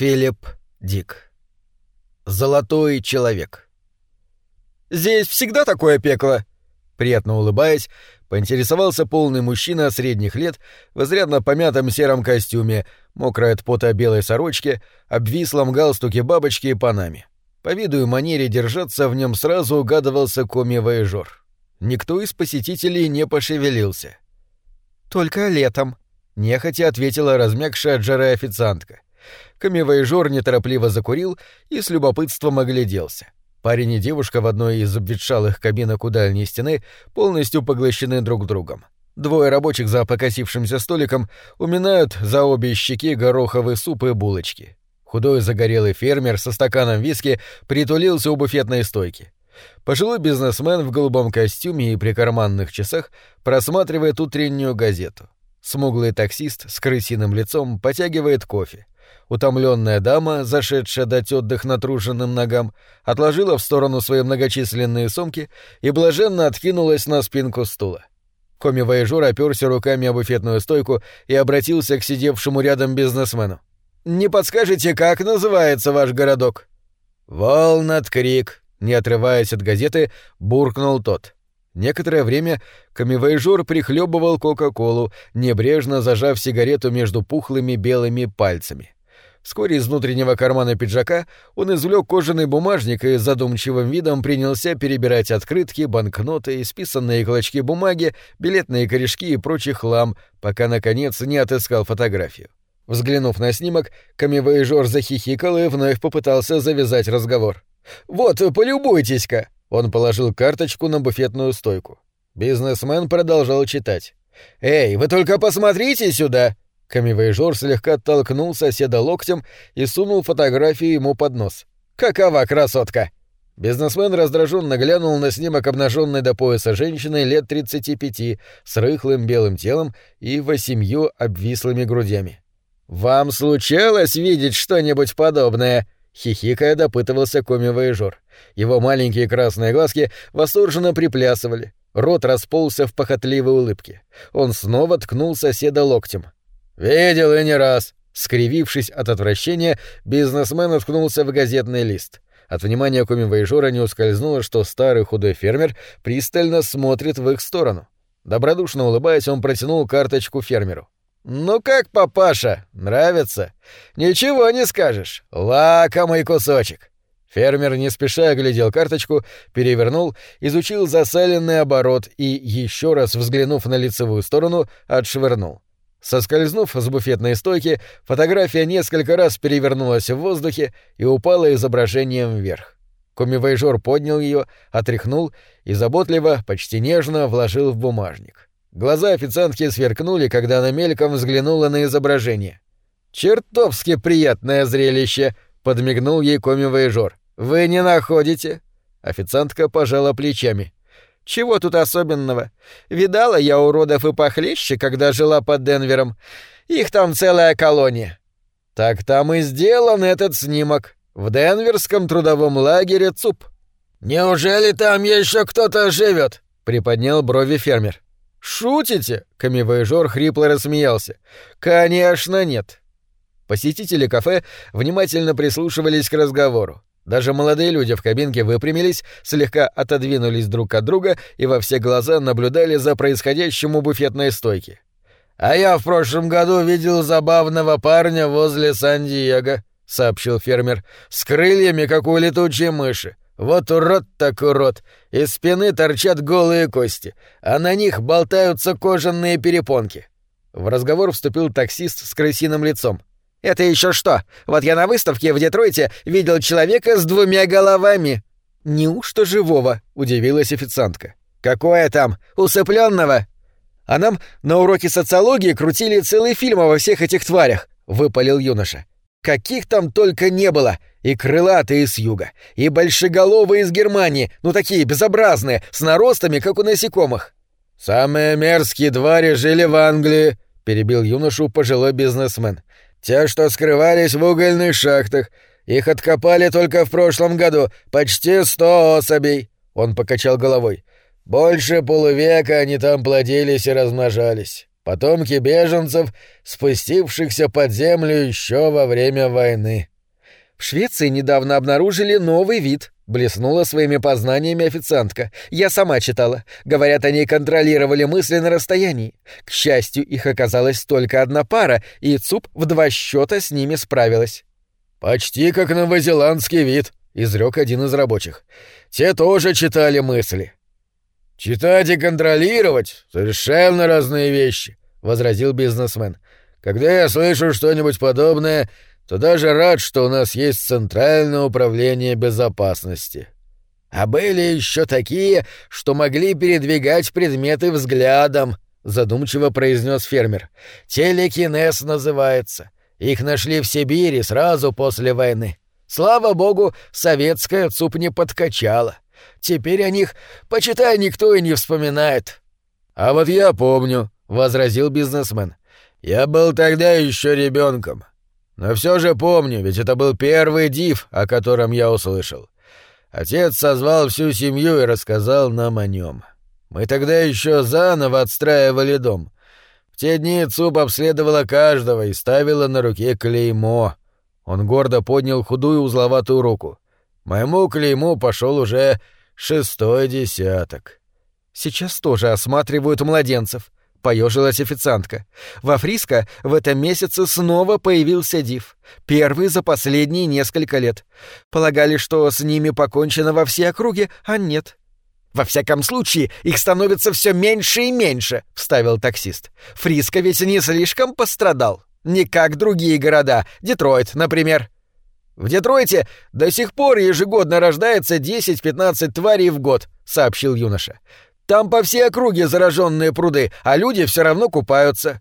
Филипп Дик. Золотой человек. «Здесь всегда такое пекло?» Приятно улыбаясь, поинтересовался полный мужчина средних лет в изрядно помятом сером костюме, мокрой от пота белой сорочке, обвислом галстуке бабочки и панаме. По виду и манере держаться в нем сразу угадывался коми-воежор. Никто из посетителей не пошевелился. «Только летом», — нехотя ответила размягшая от жары официантка. Камевоежор неторопливо закурил и с любопытством огляделся. Парень и девушка в одной из обветшалых кабинок у дальней стены полностью поглощены друг другом. Двое рабочих за покосившимся столиком уминают за обе щеки гороховые супы и булочки. Худой загорелый фермер со стаканом виски притулился у буфетной стойки. Пожилой бизнесмен в голубом костюме и при карманных часах просматривает утреннюю газету. Смуглый таксист с крысиным лицом потягивает кофе. Утомленная дама, зашедшая дать отдых натруженным ногам, отложила в сторону свои многочисленные сумки и блаженно откинулась на спинку стула. Коми-воежур оперся руками о буфетную стойку и обратился к сидевшему рядом бизнесмену. «Не подскажете, как называется ваш городок?» «Волнат Крик», не отрываясь от газеты, буркнул тот. Некоторое время коммивояжер прихлебывал Кока-Колу, небрежно зажав сигарету между пухлыми белыми пальцами. Вскоре из внутреннего кармана пиджака он извлек кожаный бумажник и с задумчивым видом принялся перебирать открытки, банкноты, исписанные клочки бумаги, билетные корешки и прочий хлам, пока, наконец, не отыскал фотографию. Взглянув на снимок, коммивояжер захихикал и вновь попытался завязать разговор. «Вот, полюбуйтесь-ка!» Он положил карточку на буфетную стойку. Бизнесмен продолжал читать. «Эй, вы только посмотрите сюда!» Камевоежор слегка толкнул соседа локтем и сунул фотографию ему под нос. «Какова красотка!» Бизнесмен раздраженно глянул на снимок обнаженной до пояса женщины лет 35 с рыхлым белым телом и восемью обвислыми грудями. «Вам случалось видеть что-нибудь подобное?» Хихикая допытывался коми-воежор. Его маленькие красные глазки восторженно приплясывали. Рот расползся в похотливой улыбке. Он снова ткнул соседа локтем. «Видел и не раз!» Скривившись от отвращения, бизнесмен уткнулся в газетный лист. От внимания коми-воежора не ускользнуло, что старый худой фермер пристально смотрит в их сторону. Добродушно улыбаясь, он протянул карточку фермеру. «Ну как, папаша, нравится? Ничего не скажешь. Лакомый кусочек». Фермер не спеша оглядел карточку, перевернул, изучил засаленный оборот и, еще раз взглянув на лицевую сторону, отшвырнул. Соскользнув с буфетной стойки, фотография несколько раз перевернулась в воздухе и упала изображением вверх. Комивейжор поднял ее, отряхнул и заботливо, почти нежно вложил в бумажник. Глаза официантки сверкнули, когда она мельком взглянула на изображение. «Чертовски приятное зрелище!» — подмигнул ей коми-воежор. «Вы не находите?» Официантка пожала плечами. «Чего тут особенного? Видала я уродов и похлеще, когда жила под Денвером. Их там целая колония». «Так там и сделан этот снимок. В Денверском трудовом лагере ЦУП». «Неужели там еще кто-то живет?» — приподнял брови фермер. «Шутите?» — камевоежор хрипло рассмеялся. «Конечно нет». Посетители кафе внимательно прислушивались к разговору. Даже молодые люди в кабинке выпрямились, слегка отодвинулись друг от друга и во все глаза наблюдали за происходящим у буфетной стойки. «А я в прошлом году видел забавного парня возле Сан-Диего», — сообщил фермер, — «с крыльями, как у летучей мыши. Вот урод так урод. Из спины торчат голые кости, а на них болтаются кожаные перепонки. В разговор вступил таксист с крысиным лицом. «Это еще что? Вот я на выставке в Детройте видел человека с двумя головами». «Неужто живого?» — удивилась официантка. «Какое там? Усыпленного?» «А нам на уроке социологии крутили целый фильм обо всех этих тварях», — выпалил юноша. «Каких там только не было! И крылатые с юга, и большеголовые из Германии, ну такие безобразные, с наростами, как у насекомых. «Самые мерзкие твари жили в Англии», — перебил юношу пожилой бизнесмен. «Те, что скрывались в угольных шахтах. Их откопали только в прошлом году, почти сто особей». Он покачал головой. «Больше полувека они там плодились и размножались. Потомки беженцев, спустившихся под землю еще во время войны». В Швеции недавно обнаружили новый вид, блеснула своими познаниями официантка. Я сама читала. Говорят, они контролировали мысли на расстоянии. К счастью, их оказалась только одна пара, и ЦУП в два счета с ними справилась. Почти как новозеландский вид, изрек один из рабочих. Те тоже читали мысли. Читать и контролировать совершенно разные вещи, возразил бизнесмен. Когда я слышу что-нибудь подобное, то даже рад, что у нас есть Центральное управление безопасности. А были еще такие, что могли передвигать предметы взглядом, задумчиво произнес фермер. Телекинез называется. Их нашли в Сибири сразу после войны. Слава богу, советская ЦУП не подкачала. Теперь о них, почитай, никто и не вспоминает. А вот я помню, возразил бизнесмен. Я был тогда еще ребенком. Но все же помню, ведь это был первый див, о котором я услышал. Отец созвал всю семью и рассказал нам о нем. Мы тогда еще заново отстраивали дом. В те дни ЦУП обследовала каждого и ставила на руке клеймо. Он гордо поднял худую узловатую руку. Моему клейму пошел уже шестой десяток. Сейчас тоже осматривают младенцев. — поежилась официантка. Во Фриско в этом месяце снова появился Див. Первый за последние несколько лет. Полагали, что с ними покончено во всей округе, а нет. «Во всяком случае, их становится все меньше и меньше», — вставил таксист. «Фриско ведь не слишком пострадал. Не как другие города, Детройт, например». «В Детройте до сих пор ежегодно рождается 10-15 тварей в год», — сообщил юноша. Там по всей округе зараженные пруды, а люди все равно купаются».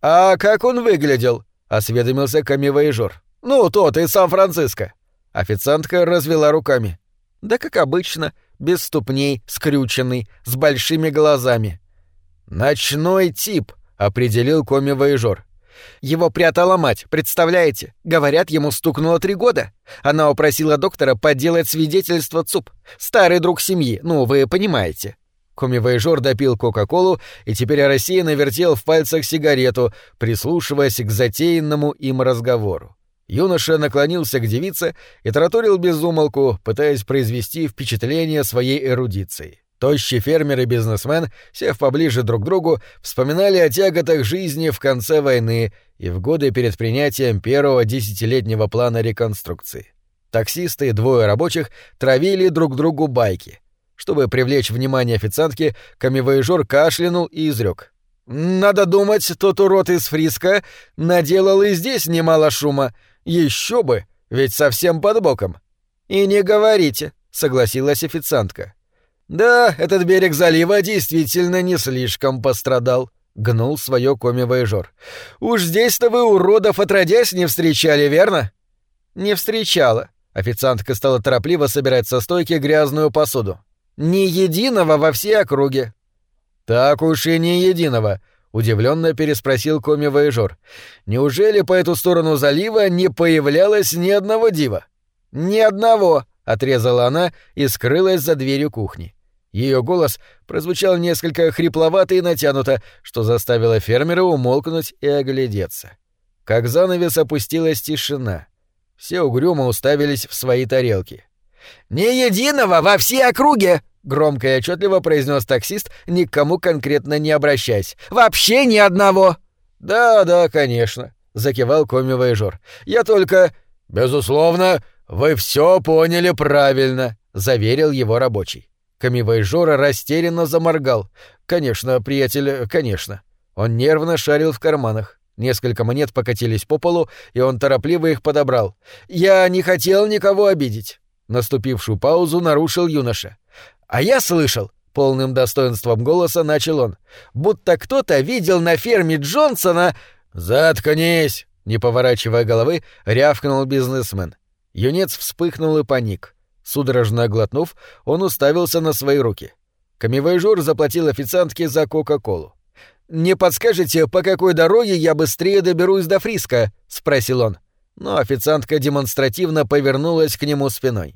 «А как он выглядел?» — осведомился камевоежор. «Ну, тот из Сан-Франциско». Официантка развела руками. «Да как обычно, без ступней, скрюченный, с большими глазами». «Ночной тип», — определил коми-воежор. Его прятала мать, представляете? Говорят, ему стукнуло три года. Она упросила доктора подделать свидетельство ЦУП. Старый друг семьи, ну, вы понимаете. Коми-вояжер допил Кока-Колу и теперь рассеянно вертел в пальцах сигарету, прислушиваясь к затеянному им разговору. Юноша наклонился к девице и тараторил без умолку, пытаясь произвести впечатление своей эрудиции. Тощий фермер и бизнесмен, сев поближе друг к другу, вспоминали о тяготах жизни в конце войны и в годы перед принятием первого десятилетнего плана реконструкции. Таксисты и двое рабочих травили друг другу байки — чтобы привлечь внимание официантки, камевоежор кашлянул и изрек. «Надо думать, тот урод из Фриска наделал и здесь немало шума. Еще бы, ведь совсем под боком». «И не говорите», — согласилась официантка. «Да, этот берег залива действительно не слишком пострадал», — гнул свое коми-воежор. «Уж здесь-то вы уродов отродясь не встречали, верно?» «Не встречала». Официантка стала торопливо собирать со стойки грязную посуду. Ни единого во всей округе. Так уж и ни единого, удивленно переспросил коми-воежор. Неужели по эту сторону залива не появлялось ни одного дива? Ни одного, отрезала она и скрылась за дверью кухни. Ее голос прозвучал несколько хрипловато и натянуто, что заставило фермера умолкнуть и оглядеться. Как занавес опустилась тишина. Все угрюмо уставились в свои тарелки. «Ни единого во всей округе!» — громко и отчетливо произнес таксист, никому конкретно не обращаясь. «Вообще ни одного!» «Да, да, конечно», — закивал коми-воежор. «Я только...» «Безусловно, вы все поняли правильно», — заверил его рабочий. Камивайжора растерянно заморгал. «Конечно, приятель, конечно». Он нервно шарил в карманах. Несколько монет покатились по полу, и он торопливо их подобрал. «Я не хотел никого обидеть. Наступившую паузу нарушил юноша. «А я слышал», — полным достоинства голосом начал он, «будто кто-то видел на ферме Джонсона...» «Заткнись!» — не поворачивая головы, рявкнул бизнесмен. Юнец вспыхнул и поник. Судорожно глотнув, он уставился на свои руки. Коммивояжер заплатил официантке за Кока-Колу. «Не подскажете, по какой дороге я быстрее доберусь до Фриска?» — спросил он но официантка демонстративно повернулась к нему спиной.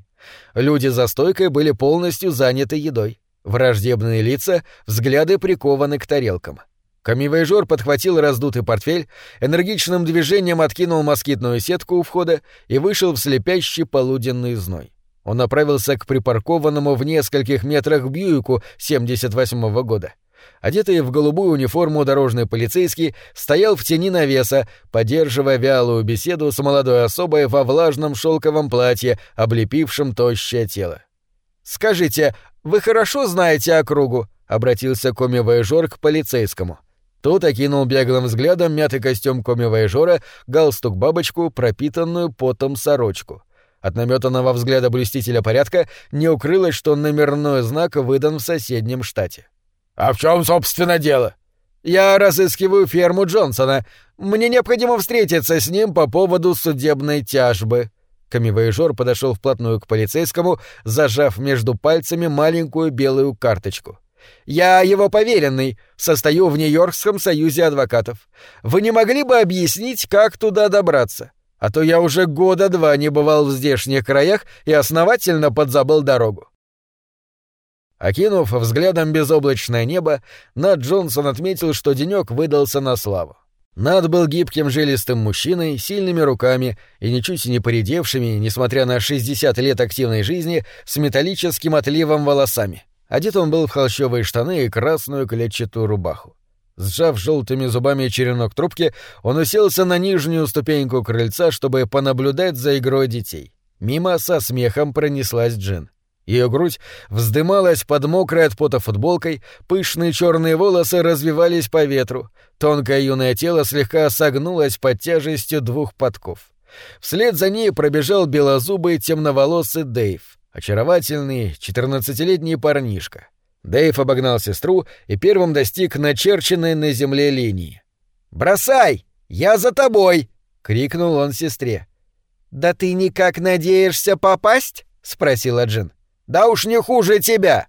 Люди за стойкой были полностью заняты едой. Враждебные лица, взгляды прикованы к тарелкам. Камивайжор подхватил раздутый портфель, энергичным движением откинул москитную сетку у входа и вышел в слепящий полуденный зной. Он направился к припаркованному в нескольких метрах Бьюику 78-го года. Одетый в голубую униформу дорожный полицейский стоял в тени навеса, поддерживая вялую беседу с молодой особой во влажном шелковом платье, облепившем тощее тело. «Скажите, вы хорошо знаете округу?» — обратился коми-вояжер к полицейскому. Тот окинул беглым взглядом мятый костюм коми-вояжера, галстук-бабочку, пропитанную потом сорочку. От наметанного взгляда блюстителя порядка не укрылось, что номерной знак выдан в соседнем штате. «А в чем, собственно, дело?» «Я разыскиваю ферму Джонсона. Мне необходимо встретиться с ним по поводу судебной тяжбы». Камевояжер подошел вплотную к полицейскому, зажав между пальцами маленькую белую карточку. «Я его поверенный, состою в Нью-Йоркском союзе адвокатов. Вы не могли бы объяснить, как туда добраться? А то я уже года два не бывал в здешних краях и основательно подзабыл дорогу. Окинув взглядом безоблачное небо, Над Джонсон отметил, что денек выдался на славу. Над был гибким жилистым мужчиной, сильными руками и ничуть не поредевшими, несмотря на 60 лет активной жизни, с металлическим отливом волосами. Одет он был в холщовые штаны и красную клетчатую рубаху. Сжав желтыми зубами черенок трубки, он уселся на нижнюю ступеньку крыльца, чтобы понаблюдать за игрой детей. Мимо со смехом пронеслась Джин. Ее грудь вздымалась под мокрой от пота футболкой, пышные черные волосы развивались по ветру, тонкое юное тело слегка согнулось под тяжестью двух подков. Вслед за ней пробежал белозубый темноволосый Дэйв, очаровательный четырнадцатилетний парнишка. Дэйв обогнал сестру и первым достиг начерченной на земле линии. «Бросай! Я за тобой!» — крикнул он сестре. «Да ты никак надеешься попасть?» — спросила Джин. «Да уж не хуже тебя!»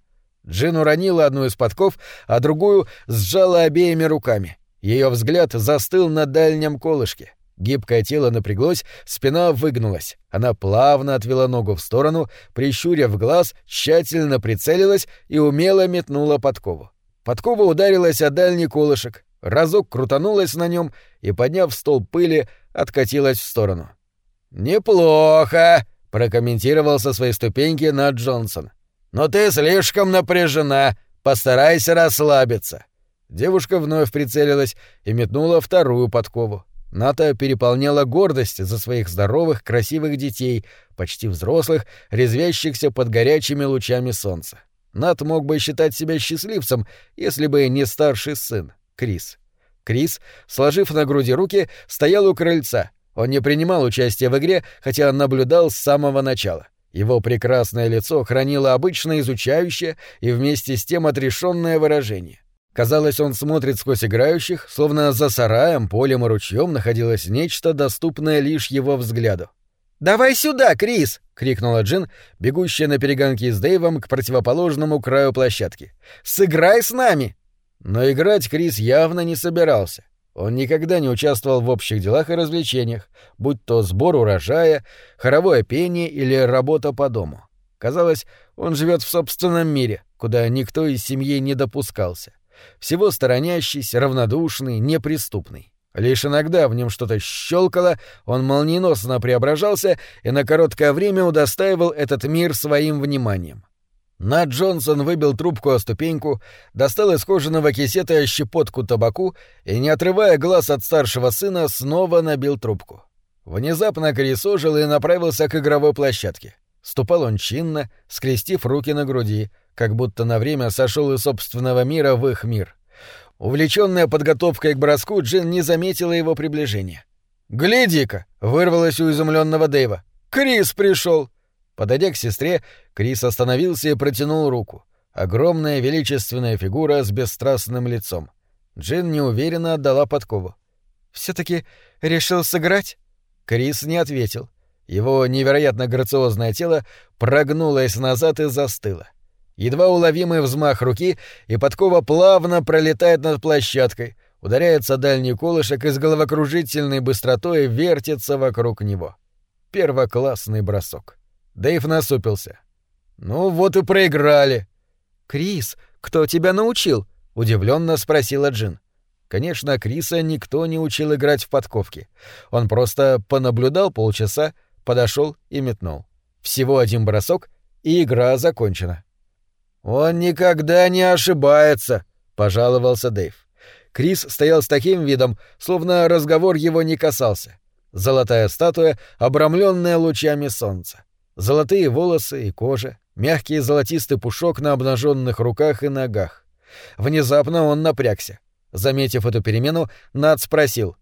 Джин уронила одну из подков, а другую сжала обеими руками. Ее взгляд застыл на дальнем колышке. Гибкое тело напряглось, спина выгнулась. Она плавно отвела ногу в сторону, прищурив глаз, тщательно прицелилась и умело метнула подкову. Подкова ударилась о дальний колышек, разок крутанулась на нем и, подняв стол пыли, откатилась в сторону. «Неплохо!» Прокомментировал со своей ступеньки Нат Джонсон. «Но ты слишком напряжена. Постарайся расслабиться». Девушка вновь прицелилась и метнула вторую подкову. Ната переполняла гордость за своих здоровых, красивых детей, почти взрослых, резвящихся под горячими лучами солнца. Нат мог бы считать себя счастливцем, если бы не старший сын, Крис. Крис, сложив на груди руки, стоял у крыльца — он не принимал участия в игре, хотя наблюдал с самого начала. Его прекрасное лицо хранило обычно изучающее и вместе с тем отрешенное выражение. Казалось, он смотрит сквозь играющих, словно за сараем, полем и ручьем находилось нечто, доступное лишь его взгляду. «Давай сюда, Крис!» — крикнула Джин, бегущая на перегонки с Дэйвом к противоположному краю площадки. «Сыграй с нами!» Но играть Крис явно не собирался. Он никогда не участвовал в общих делах и развлечениях, будь то сбор урожая, хоровое пение или работа по дому. Казалось, он живет в собственном мире, куда никто из семьи не допускался. Всего сторонящийся, равнодушный, неприступный. Лишь иногда в нем что-то щелкало, он молниеносно преображался и на короткое время удостаивал этот мир своим вниманием. Над Джонсон выбил трубку о ступеньку, достал из кожаного кисета щепотку табаку и, не отрывая глаз от старшего сына, снова набил трубку. Внезапно Крис ожил и направился к игровой площадке. Ступал он чинно, скрестив руки на груди, как будто на время сошел из собственного мира в их мир. Увлеченная подготовкой к броску, Джин не заметила его приближения. «Гляди-ка!» — вырвалось у изумленного Дэйва. «Крис пришел!» Подойдя к сестре, Крис остановился и протянул руку. Огромная величественная фигура с бесстрастным лицом. Джин неуверенно отдала подкову. все таки решил сыграть?» Крис не ответил. Его невероятно грациозное тело прогнулось назад и застыло. Едва уловимый взмах руки, и подкова плавно пролетает над площадкой, ударяется дальний колышек и с головокружительной быстротой вертится вокруг него. Первоклассный бросок. Дэйв насупился. «Ну вот и проиграли». «Крис, кто тебя научил?» — удивленно спросила Джин. Конечно, Криса никто не учил играть в подковки. Он просто понаблюдал полчаса, подошел и метнул. Всего один бросок, и игра закончена. «Он никогда не ошибается», — пожаловался Дэйв. Крис стоял с таким видом, словно разговор его не касался. Золотая статуя, обрамленная лучами солнца. Золотые волосы и кожа, мягкий золотистый пушок на обнаженных руках и ногах. Внезапно он напрягся. Заметив эту перемену, Над спросил.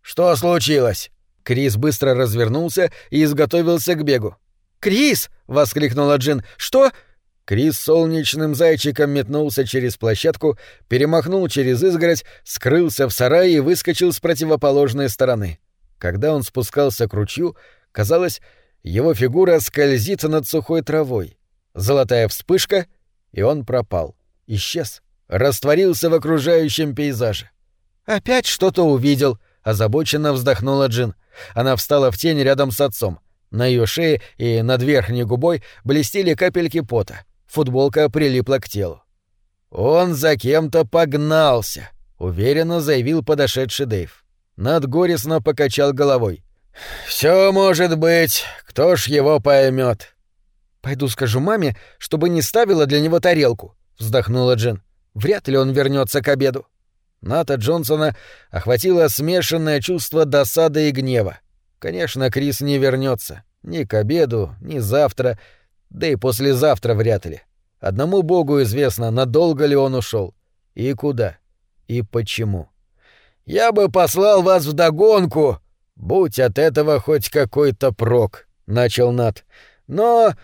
«Что случилось?» Крис быстро развернулся и изготовился к бегу. «Крис!» — воскликнула Джин. «Что?» Крис солнечным зайчиком метнулся через площадку, перемахнул через изгородь, скрылся в сарае и выскочил с противоположной стороны. Когда он спускался к ручью, казалось, его фигура скользит над сухой травой. Золотая вспышка, и он пропал. Исчез. Растворился в окружающем пейзаже. «Опять что-то увидел», — озабоченно вздохнула Джин. Она встала в тень рядом с отцом. На ее шее и над верхней губой блестели капельки пота. Футболка прилипла к телу. «Он за кем-то погнался», — уверенно заявил подошедший Дэйв. Над горестно покачал головой. Все может быть, кто ж его поймет. Пойду скажу маме, чтобы не ставила для него тарелку, вздохнула Джин. Вряд ли он вернется к обеду. Ната Джонсона охватило смешанное чувство досады и гнева. Конечно, Крис не вернется. Ни к обеду, ни завтра, да и послезавтра вряд ли. Одному богу известно, надолго ли он ушел и куда, и почему. «Я бы послал вас в догонку, будь от этого хоть какой-то прок», — начал Нат. «Но...»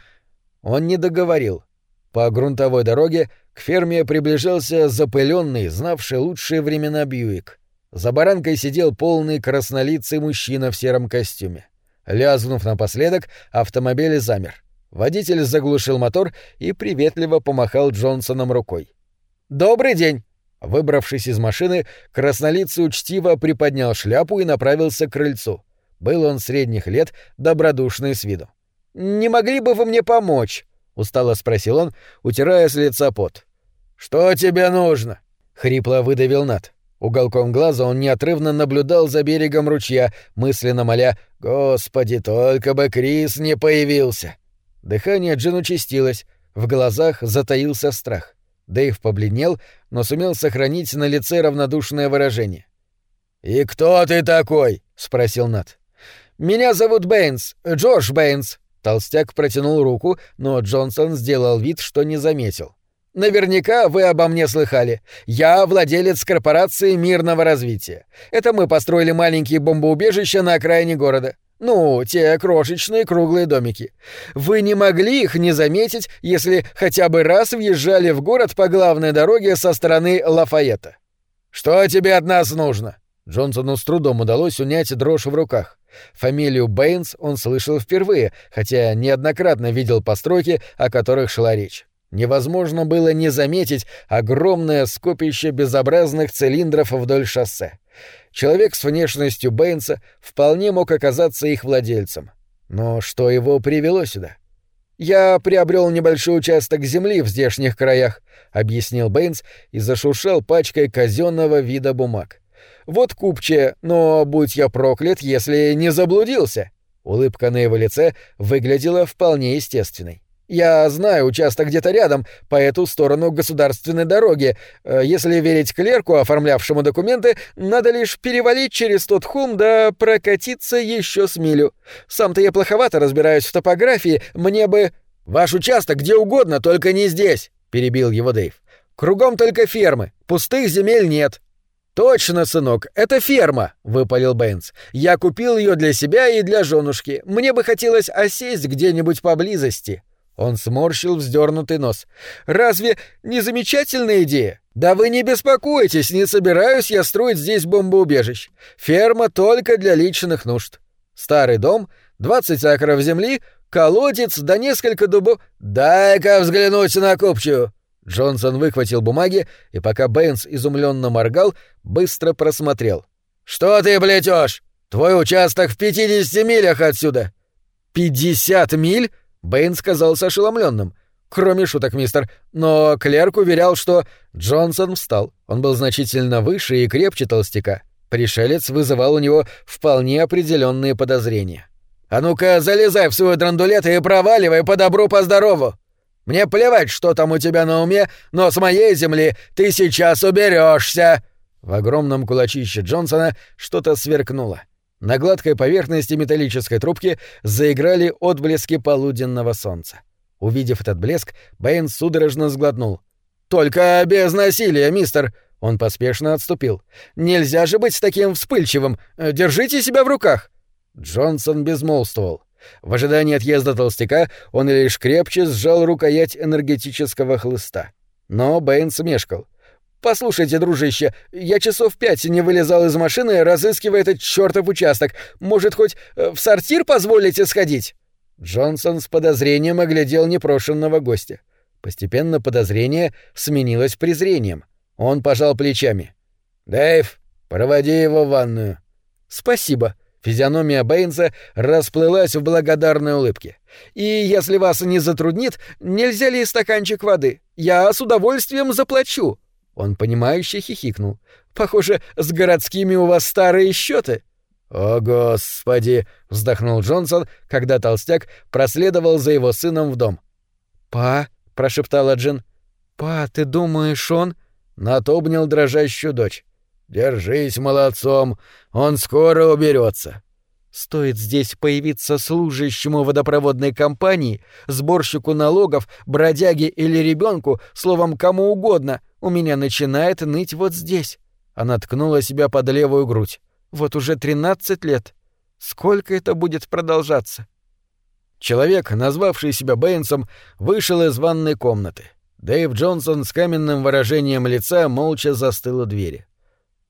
Он не договорил. По грунтовой дороге к ферме приближался запыленный, знавший лучшие времена Бьюик. За баранкой сидел полный краснолицый мужчина в сером костюме. Лязгнув напоследок, автомобиль замер. Водитель заглушил мотор и приветливо помахал Джонсоном рукой. «Добрый день!» Выбравшись из машины, краснолицый учтиво приподнял шляпу и направился к крыльцу. Был он средних лет, добродушный с виду. «Не могли бы вы мне помочь?» — устало спросил он, утирая с лица пот. «Что тебе нужно?» — хрипло выдавил Нат. Уголком глаза он неотрывно наблюдал за берегом ручья, мысленно моля «Господи, только бы Крис не появился!» Дыхание Джин участилось, в глазах затаился страх. Дэйв побледнел, но сумел сохранить на лице равнодушное выражение. «И кто ты такой?» — спросил Нат. «Меня зовут Бэйнс, Джордж Бэйнс». Толстяк протянул руку, но Джонсон сделал вид, что не заметил. Наверняка вы обо мне слыхали. Я владелец корпорации мирного развития. Это мы построили маленькие бомбоубежища на окраине города. Ну, те крошечные круглые домики. Вы не могли их не заметить, если хотя бы раз въезжали в город по главной дороге со стороны Лафайета. Что тебе от нас нужно? Джонсону с трудом удалось унять дрожь в руках. Фамилию Бэйнс он слышал впервые, хотя неоднократно видел постройки, о которых шла речь. Невозможно было не заметить огромное скопище безобразных цилиндров вдоль шоссе. Человек с внешностью Бэйнса вполне мог оказаться их владельцем. Но что его привело сюда? «Я приобрел небольшой участок земли в здешних краях», — объяснил Бэйнс и зашуршал пачкой казенного вида бумаг. «Вот купче, но будь я проклят, если не заблудился». Улыбка на его лице выглядела вполне естественной. Я знаю участок где-то рядом, по эту сторону государственной дороги. Э, если верить клерку, оформлявшему документы, надо лишь перевалить через тот холм да прокатиться еще с милю. Сам-то я плоховато разбираюсь в топографии, мне бы... Ваш участок где угодно, только не здесь, перебил его Дэйв. Кругом только фермы, пустых земель нет. «Точно, сынок, это ферма», — выпалил Бэйнс. «Я купил ее для себя и для женушки. Мне бы хотелось осесть где-нибудь поблизости». Он сморщил вздернутый нос. «Разве не замечательная идея? Да вы не беспокойтесь, не собираюсь я строить здесь бомбоубежищ. Ферма только для личных нужд. Старый дом, 20 акров земли, колодец да несколько дубов. Дай-ка взглянуть на купчую!» Джонсон выхватил бумаги и, пока Бэйнс изумленно моргал, быстро просмотрел. «Что ты плетешь? Твой участок в 50 милях отсюда!» «Пятьдесят миль?» Бэйн казался ошеломленным. Кроме шуток, мистер. Но клерк уверял, что... Джонсон встал. Он был значительно выше и крепче толстяка. Пришелец вызывал у него вполне определенные подозрения. «А ну-ка, залезай в свой драндулет и проваливай по добру, по здорову! Мне плевать, что там у тебя на уме, но с моей земли ты сейчас уберешься!» В огромном кулачище Джонсона что-то сверкнуло. На гладкой поверхности металлической трубки заиграли отблески полуденного солнца. Увидев этот блеск, Бэйн судорожно сглотнул. «Только без насилия, мистер!» Он поспешно отступил. «Нельзя же быть таким вспыльчивым! Держите себя в руках!» Джонсон безмолвствовал. В ожидании отъезда толстяка он лишь крепче сжал рукоять энергетического хлыста. Но Бэйн смешкал. «Послушайте, дружище, я часов пять не вылезал из машины, разыскивая этот чертов участок. Может, хоть э, в сортир позволите сходить?» Джонсон с подозрением оглядел непрошенного гостя. Постепенно подозрение сменилось презрением. Он пожал плечами. «Дэйв, проводи его в ванную». «Спасибо», Физиономия Бэйнса расплылась в благодарной улыбке. «И если вас не затруднит, нельзя ли стаканчик воды? Я с удовольствием заплачу». Он понимающе хихикнул. «Похоже, с городскими у вас старые счеты. «О, Господи!» — вздохнул Джонсон, когда толстяк проследовал за его сыном в дом. «Па!» — прошептала Джин. «Па, ты думаешь, он...» Нат обнял дрожащую дочь. Держись молодцом, он скоро уберется. Стоит здесь появиться служащему водопроводной компании, сборщику налогов, бродяге или ребенку, словом, кому угодно, у меня начинает ныть вот здесь. Она ткнула себя под левую грудь. Вот уже тринадцать лет. Сколько это будет продолжаться? Человек, назвавший себя Бэйнсом, вышел из ванной комнаты. Дэйв Джонсон с каменным выражением лица молча застыл у двери.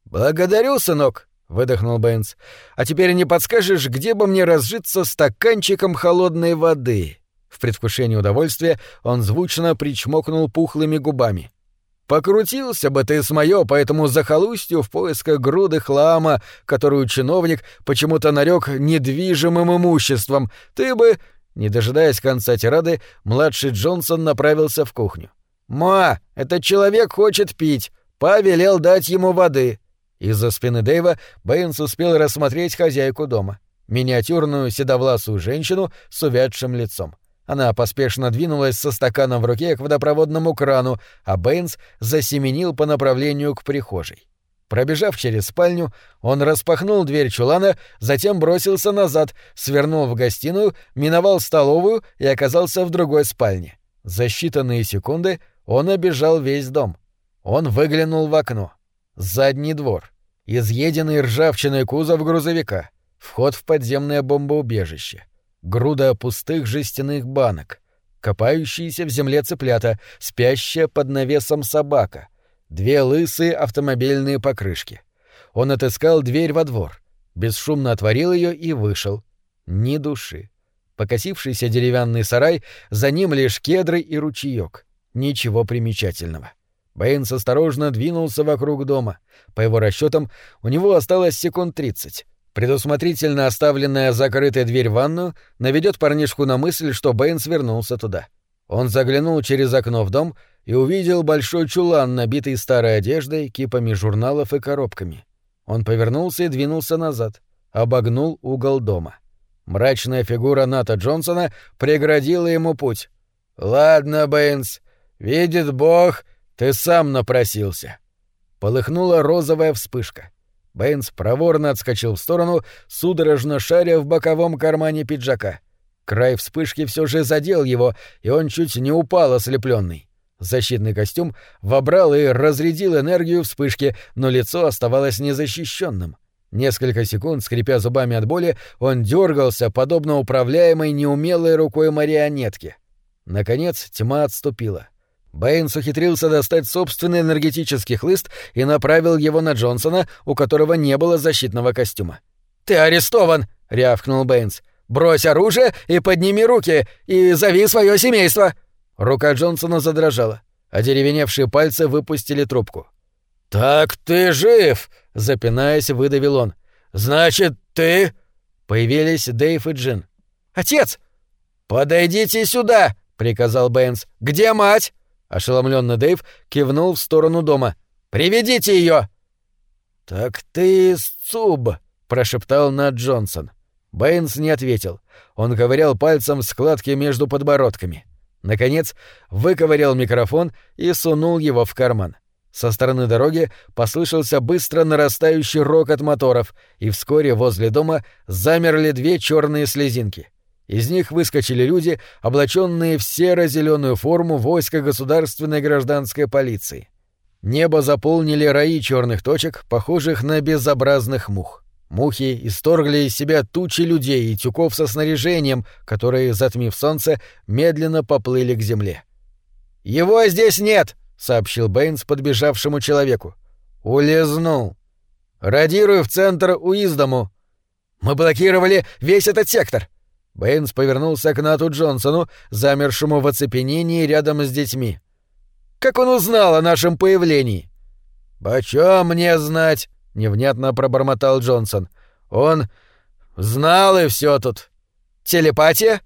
«Благодарю, сынок», — выдохнул Бэйнс. «А теперь не подскажешь, где бы мне разжиться стаканчиком холодной воды?» В предвкушении удовольствия он звучно причмокнул пухлыми губами. «Покрутился бы ты с моё по этому захолустью в поисках груды хлама, которую чиновник почему-то нарек недвижимым имуществом. Ты бы...» Не дожидаясь конца тирады, младший Джонсон направился в кухню. «Ма, этот человек хочет пить. Па велел дать ему воды. Из-за спины Дэйва Бэйнс успел рассмотреть хозяйку дома. Миниатюрную седовласую женщину с увядшим лицом. Она поспешно двинулась со стаканом в руке к водопроводному крану, а Бэйнс засеменил по направлению к прихожей. Пробежав через спальню, он распахнул дверь чулана, затем бросился назад, свернул в гостиную, миновал столовую и оказался в другой спальне. За считанные секунды он обежал весь дом. Он выглянул в окно. Задний двор изъеденный ржавчиной кузов грузовика, вход в подземное бомбоубежище, груда пустых жестяных банок, копающиеся в земле цыплята, спящая под навесом собака, две лысые автомобильные покрышки. Он отыскал дверь во двор, бесшумно отворил ее и вышел. Ни души. Покосившийся деревянный сарай, за ним лишь кедры и ручеек. Ничего примечательного. — Бэйнс осторожно двинулся вокруг дома. По его расчетам, у него осталось секунд тридцать. Предусмотрительно оставленная закрытая дверь в ванную наведет парнишку на мысль, что Бэйнс вернулся туда. Он заглянул через окно в дом и увидел большой чулан, набитый старой одеждой, кипами журналов и коробками. Он повернулся и двинулся назад, обогнул угол дома. Мрачная фигура Ната Джонсона преградила ему путь. «Ладно, Бэйнс, видит Бог, ты сам напросился. Полыхнула розовая вспышка. Бэйнс проворно отскочил в сторону, судорожно шаря в боковом кармане пиджака. Край вспышки все же задел его, и он чуть не упал ослепленный. Защитный костюм вобрал и разрядил энергию вспышки, но лицо оставалось незащищенным. Несколько секунд, скрипя зубами от боли, он дергался, подобно управляемой неумелой рукой марионетки. Наконец тьма отступила. Бэйнс ухитрился достать собственный энергетический хлыст и направил его на Джонсона, у которого не было защитного костюма. «Ты арестован!» — рявкнул Бэйнс. «Брось оружие и подними руки, и зови свое семейство!» Рука Джонсона задрожала, одеревеневшие пальцы выпустили трубку. «Так ты жив!» — запинаясь, выдавил он. «Значит, ты...» Появились Дэйв и Джин. «Отец!» «Подойдите сюда!» —— приказал Бэйнс. «Где мать?» Ошеломленный Дэйв кивнул в сторону дома. «Приведите ее!» «Так ты Цуб!» — прошептал Нат Джонсон. Бэйнс не ответил. Он ковырял пальцем складки между подбородками. Наконец, выковырял микрофон и сунул его в карман. Со стороны дороги послышался быстро нарастающий рокот моторов, и вскоре возле дома замерли две черные слезинки. Из них выскочили люди, облаченные в серо-зеленую форму войска государственной гражданской полиции. Небо заполнили раи черных точек, похожих на безобразных мух. Мухи исторгли из себя тучи людей и тюков со снаряжением, которые, затмив солнце, медленно поплыли к земле. «Его здесь нет!» — сообщил Бэйнс подбежавшему человеку. «Улизнул. Радирую в центр Уиздому. Мы блокировали весь этот сектор!» Бэйнс повернулся к Нату Джонсону, замершему в оцепенении рядом с детьми. Как он узнал о нашем появлении?» «Почем мне знать?» — невнятно пробормотал Джонсон. «Он знал и все тут». «Телепатия?»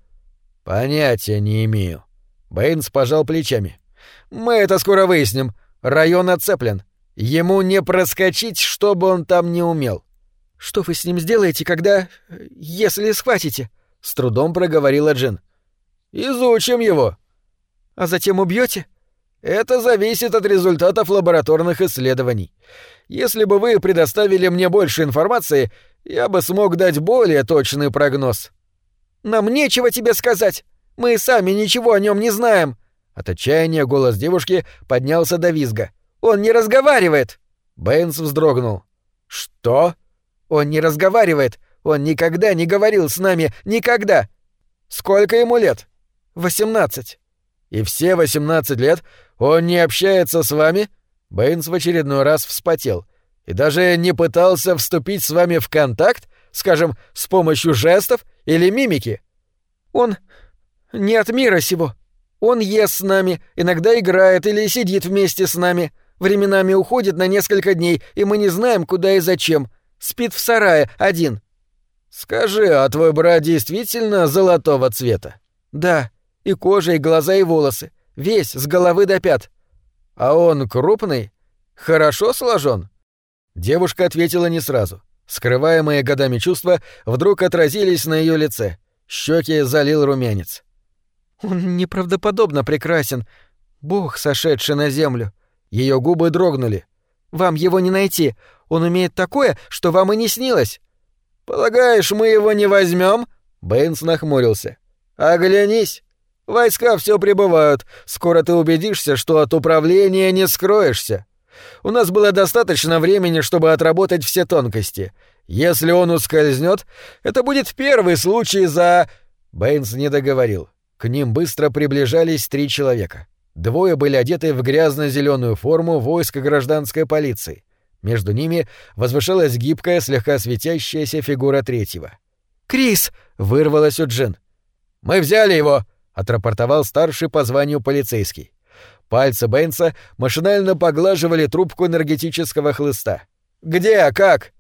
«Понятия не имею». Бэйнс пожал плечами. «Мы это скоро выясним. Район оцеплен. Ему не проскочить, что бы он там не умел». «Что вы с ним сделаете, когда... если схватите?» — с трудом проговорила Джин. «Изучим его». «А затем убьете? Это зависит от результатов лабораторных исследований. Если бы вы предоставили мне больше информации, я бы смог дать более точный прогноз. Нам нечего тебе сказать. Мы сами ничего о нем не знаем. От отчаяния голос девушки поднялся до визга. Он не разговаривает. Бэйнс вздрогнул. Что? Он не разговаривает. Он никогда не говорил с нами, никогда. Сколько ему лет? Восемнадцать. И все восемнадцать лет он не общается с вами? Бэйнс в очередной раз вспотел. И даже не пытался вступить с вами в контакт, скажем, с помощью жестов или мимики? Он не от мира сего. Он ест с нами, иногда играет или сидит вместе с нами. Временами уходит на несколько дней, и мы не знаем, куда и зачем. Спит в сарае один. Скажи, а твой брат действительно золотого цвета? Да, и кожа, и глаза, и волосы. Весь, с головы до пят. А он крупный? Хорошо сложен? Девушка ответила не сразу. Скрываемые годами чувства вдруг отразились на ее лице. Щеки залил румянец. Он неправдоподобно прекрасен. Бог, сошедший на землю. Ее губы дрогнули. Вам его не найти. Он умеет такое, что вам и не снилось. Полагаешь, мы его не возьмем? Бэйнс нахмурился. Оглянись. Войска все прибывают. Скоро ты убедишься, что от управления не скроешься. У нас было достаточно времени, чтобы отработать все тонкости. Если он ускользнет, это будет первый случай за...» Бэйнс не договорил. К ним быстро приближались три человека. Двое были одеты в грязно-зеленую форму войска гражданской полиции. Между ними возвышалась гибкая, слегка светящаяся фигура третьего. «Крис!» — вырвалась у Джин. «Мы взяли его!» отрапортовал старший по званию полицейский. Пальцы Бэйнса машинально поглаживали трубку энергетического хлыста. «Где? Как?»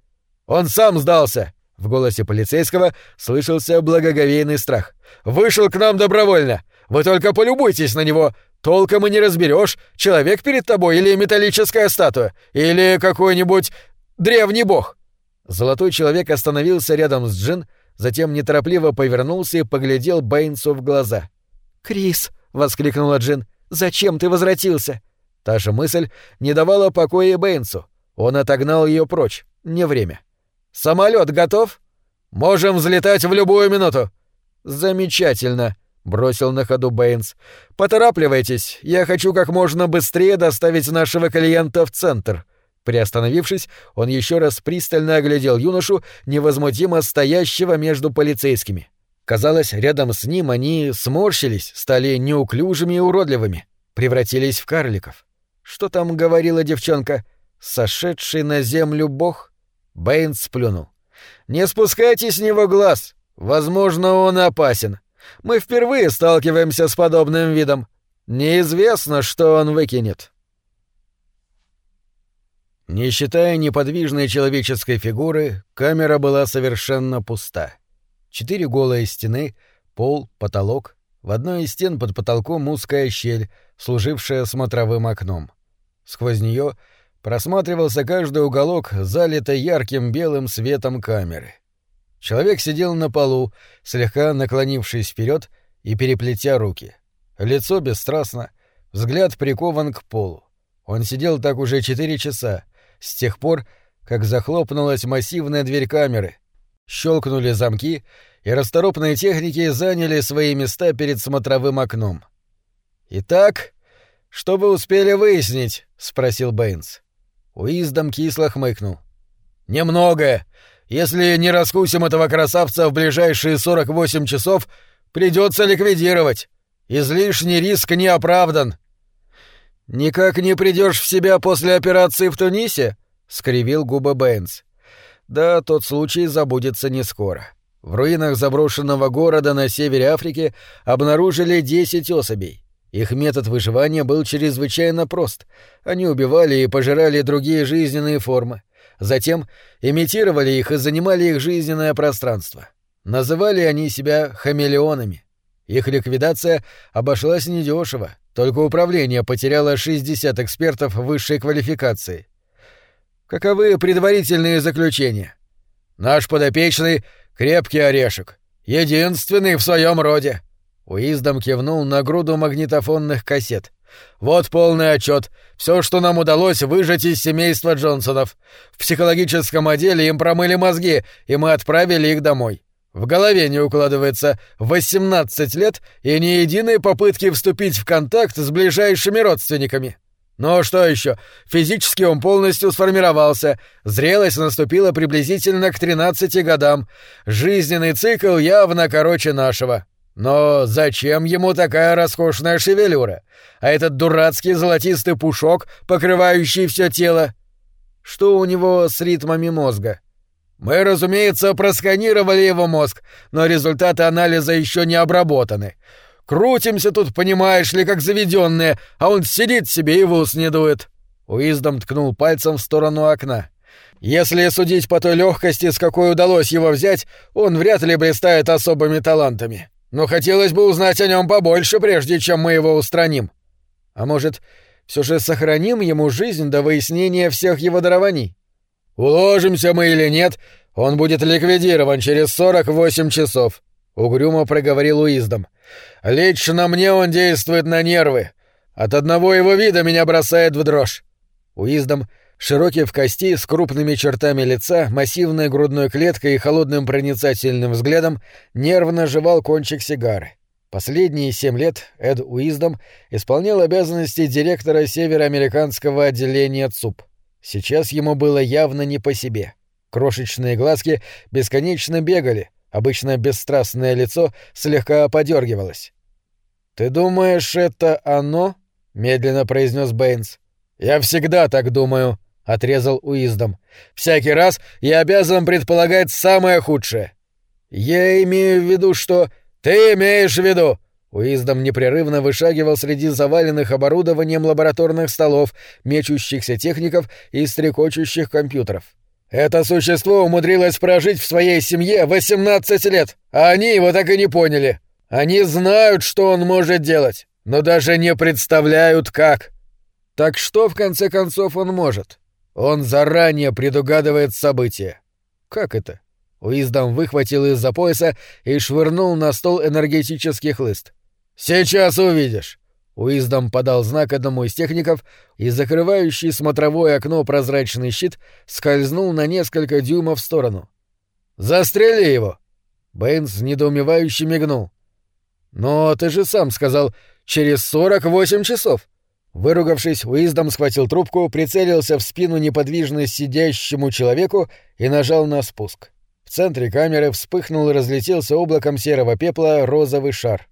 «Он сам сдался!» В голосе полицейского слышался благоговейный страх. «Вышел к нам добровольно! Вы только полюбуйтесь на него! Толком и не разберешь, человек перед тобой или металлическая статуя, или какой-нибудь древний бог!» Золотой человек остановился рядом с Джин, затем неторопливо повернулся и поглядел Бэйнсу в глаза. «Крис!» — воскликнула Джин. «Зачем ты возвратился?» Та же мысль не давала покоя Бэйнсу. Он отогнал ее прочь. Не время. Самолет готов? Можем взлетать в любую минуту. Замечательно, бросил на ходу Бэйнс. Поторапливайтесь, я хочу как можно быстрее доставить нашего клиента в центр. Приостановившись, он еще раз пристально оглядел юношу, невозмутимо стоящего между полицейскими. Казалось, рядом с ним они сморщились, стали неуклюжими и уродливыми, превратились в карликов. Что там говорила девчонка? Сошедший на землю бог? Бэйн сплюнул. «Не спускайте с него глаз. Возможно, он опасен. Мы впервые сталкиваемся с подобным видом. Неизвестно, что он выкинет». Не считая неподвижной человеческой фигуры, камера была совершенно пуста. Четыре голые стены, пол, потолок, В одной из стен под потолком узкая щель, служившая смотровым окном. Сквозь нее просматривался каждый уголок, залитый ярким белым светом камеры. Человек сидел на полу, слегка наклонившись вперед и переплетя руки. Лицо бесстрастно, взгляд прикован к полу. Он сидел так уже четыре часа, с тех пор, как захлопнулась массивная дверь камеры. Щелкнули замки, и расторопные техники заняли свои места перед смотровым окном. «Итак, что вы успели выяснить?» — спросил Бэйнс. Уиздом кисло хмыкнул. «Немного. Если не раскусим этого красавца в ближайшие 48 часов, придется ликвидировать. Излишний риск не оправдан». «Никак не придешь в себя после операции в Тунисе?» — скривил губы Бэйнс. «Да, тот случай забудется не скоро. В руинах заброшенного города на севере Африки обнаружили 10 особей. Их метод выживания был чрезвычайно прост. Они убивали и пожирали другие жизненные формы. Затем имитировали их и занимали их жизненное пространство. Называли они себя хамелеонами. Их ликвидация обошлась недешево, только управление потеряло 60 экспертов высшей квалификации. Каковы предварительные заключения? Наш подопечный — крепкий орешек, единственный в своем роде. Уиздом кивнул на груду магнитофонных кассет. «Вот полный отчет. Все, что нам удалось выжать из семейства Джонсонов. В психологическом отделе им промыли мозги, и мы отправили их домой. В голове не укладывается 18 лет и ни единой попытки вступить в контакт с ближайшими родственниками. Но что еще? Физически он полностью сформировался. Зрелость наступила приблизительно к 13 годам. Жизненный цикл явно короче нашего. Но зачем ему такая роскошная шевелюра? А этот дурацкий золотистый пушок, покрывающий все тело? Что у него с ритмами мозга? Мы, разумеется, просканировали его мозг, но результаты анализа еще не обработаны. Крутимся тут, понимаешь ли, как заведенные, а он сидит себе и в ус не дует. Уиздом ткнул пальцем в сторону окна. Если судить по той легкости, с какой удалось его взять, он вряд ли блистает особыми талантами. Но хотелось бы узнать о нем побольше, прежде чем мы его устраним. А может, все же сохраним ему жизнь до выяснения всех его дарований? Уложимся мы или нет, он будет ликвидирован через 48 часов, угрюмо проговорил Уиздом. Лично мне он действует на нервы. От одного его вида меня бросает в дрожь. Уиздом Широкий в кости, с крупными чертами лица, массивной грудной клеткой и холодным проницательным взглядом, нервно жевал кончик сигары. Последние семь лет Эд Уиздом исполнял обязанности директора североамериканского отделения ЦУП. Сейчас ему было явно не по себе. Крошечные глазки бесконечно бегали, обычно бесстрастное лицо слегка подергивалось. «Ты думаешь, это оно?» — медленно произнес Бэйнс. «Я всегда так думаю», отрезал Уиздом. «Всякий раз я обязан предполагать самое худшее». «Я имею в виду, что...» «Ты имеешь в виду...» Уиздом непрерывно вышагивал среди заваленных оборудованием лабораторных столов, мечущихся техников и стрекочущих компьютеров. «Это существо умудрилось прожить в своей семье 18 лет, а они его так и не поняли. Они знают, что он может делать, но даже не представляют, как». «Так что, в конце концов, он может?» Он заранее предугадывает события. Как это? Уиздом выхватил из-за пояса и швырнул на стол энергетический хлыст. «Сейчас увидишь!» Уиздом подал знак одному из техников, и закрывающий смотровое окно прозрачный щит скользнул на несколько дюймов в сторону. «Застрели его!» Бэйнс недоумевающе мигнул. «Но ты же сам сказал, через сорок восемь часов!» Выругавшись, Уиздом схватил трубку, прицелился в спину неподвижно сидящему человеку и нажал на спуск. В центре камеры вспыхнул и разлетелся облаком серого пепла розовый шар.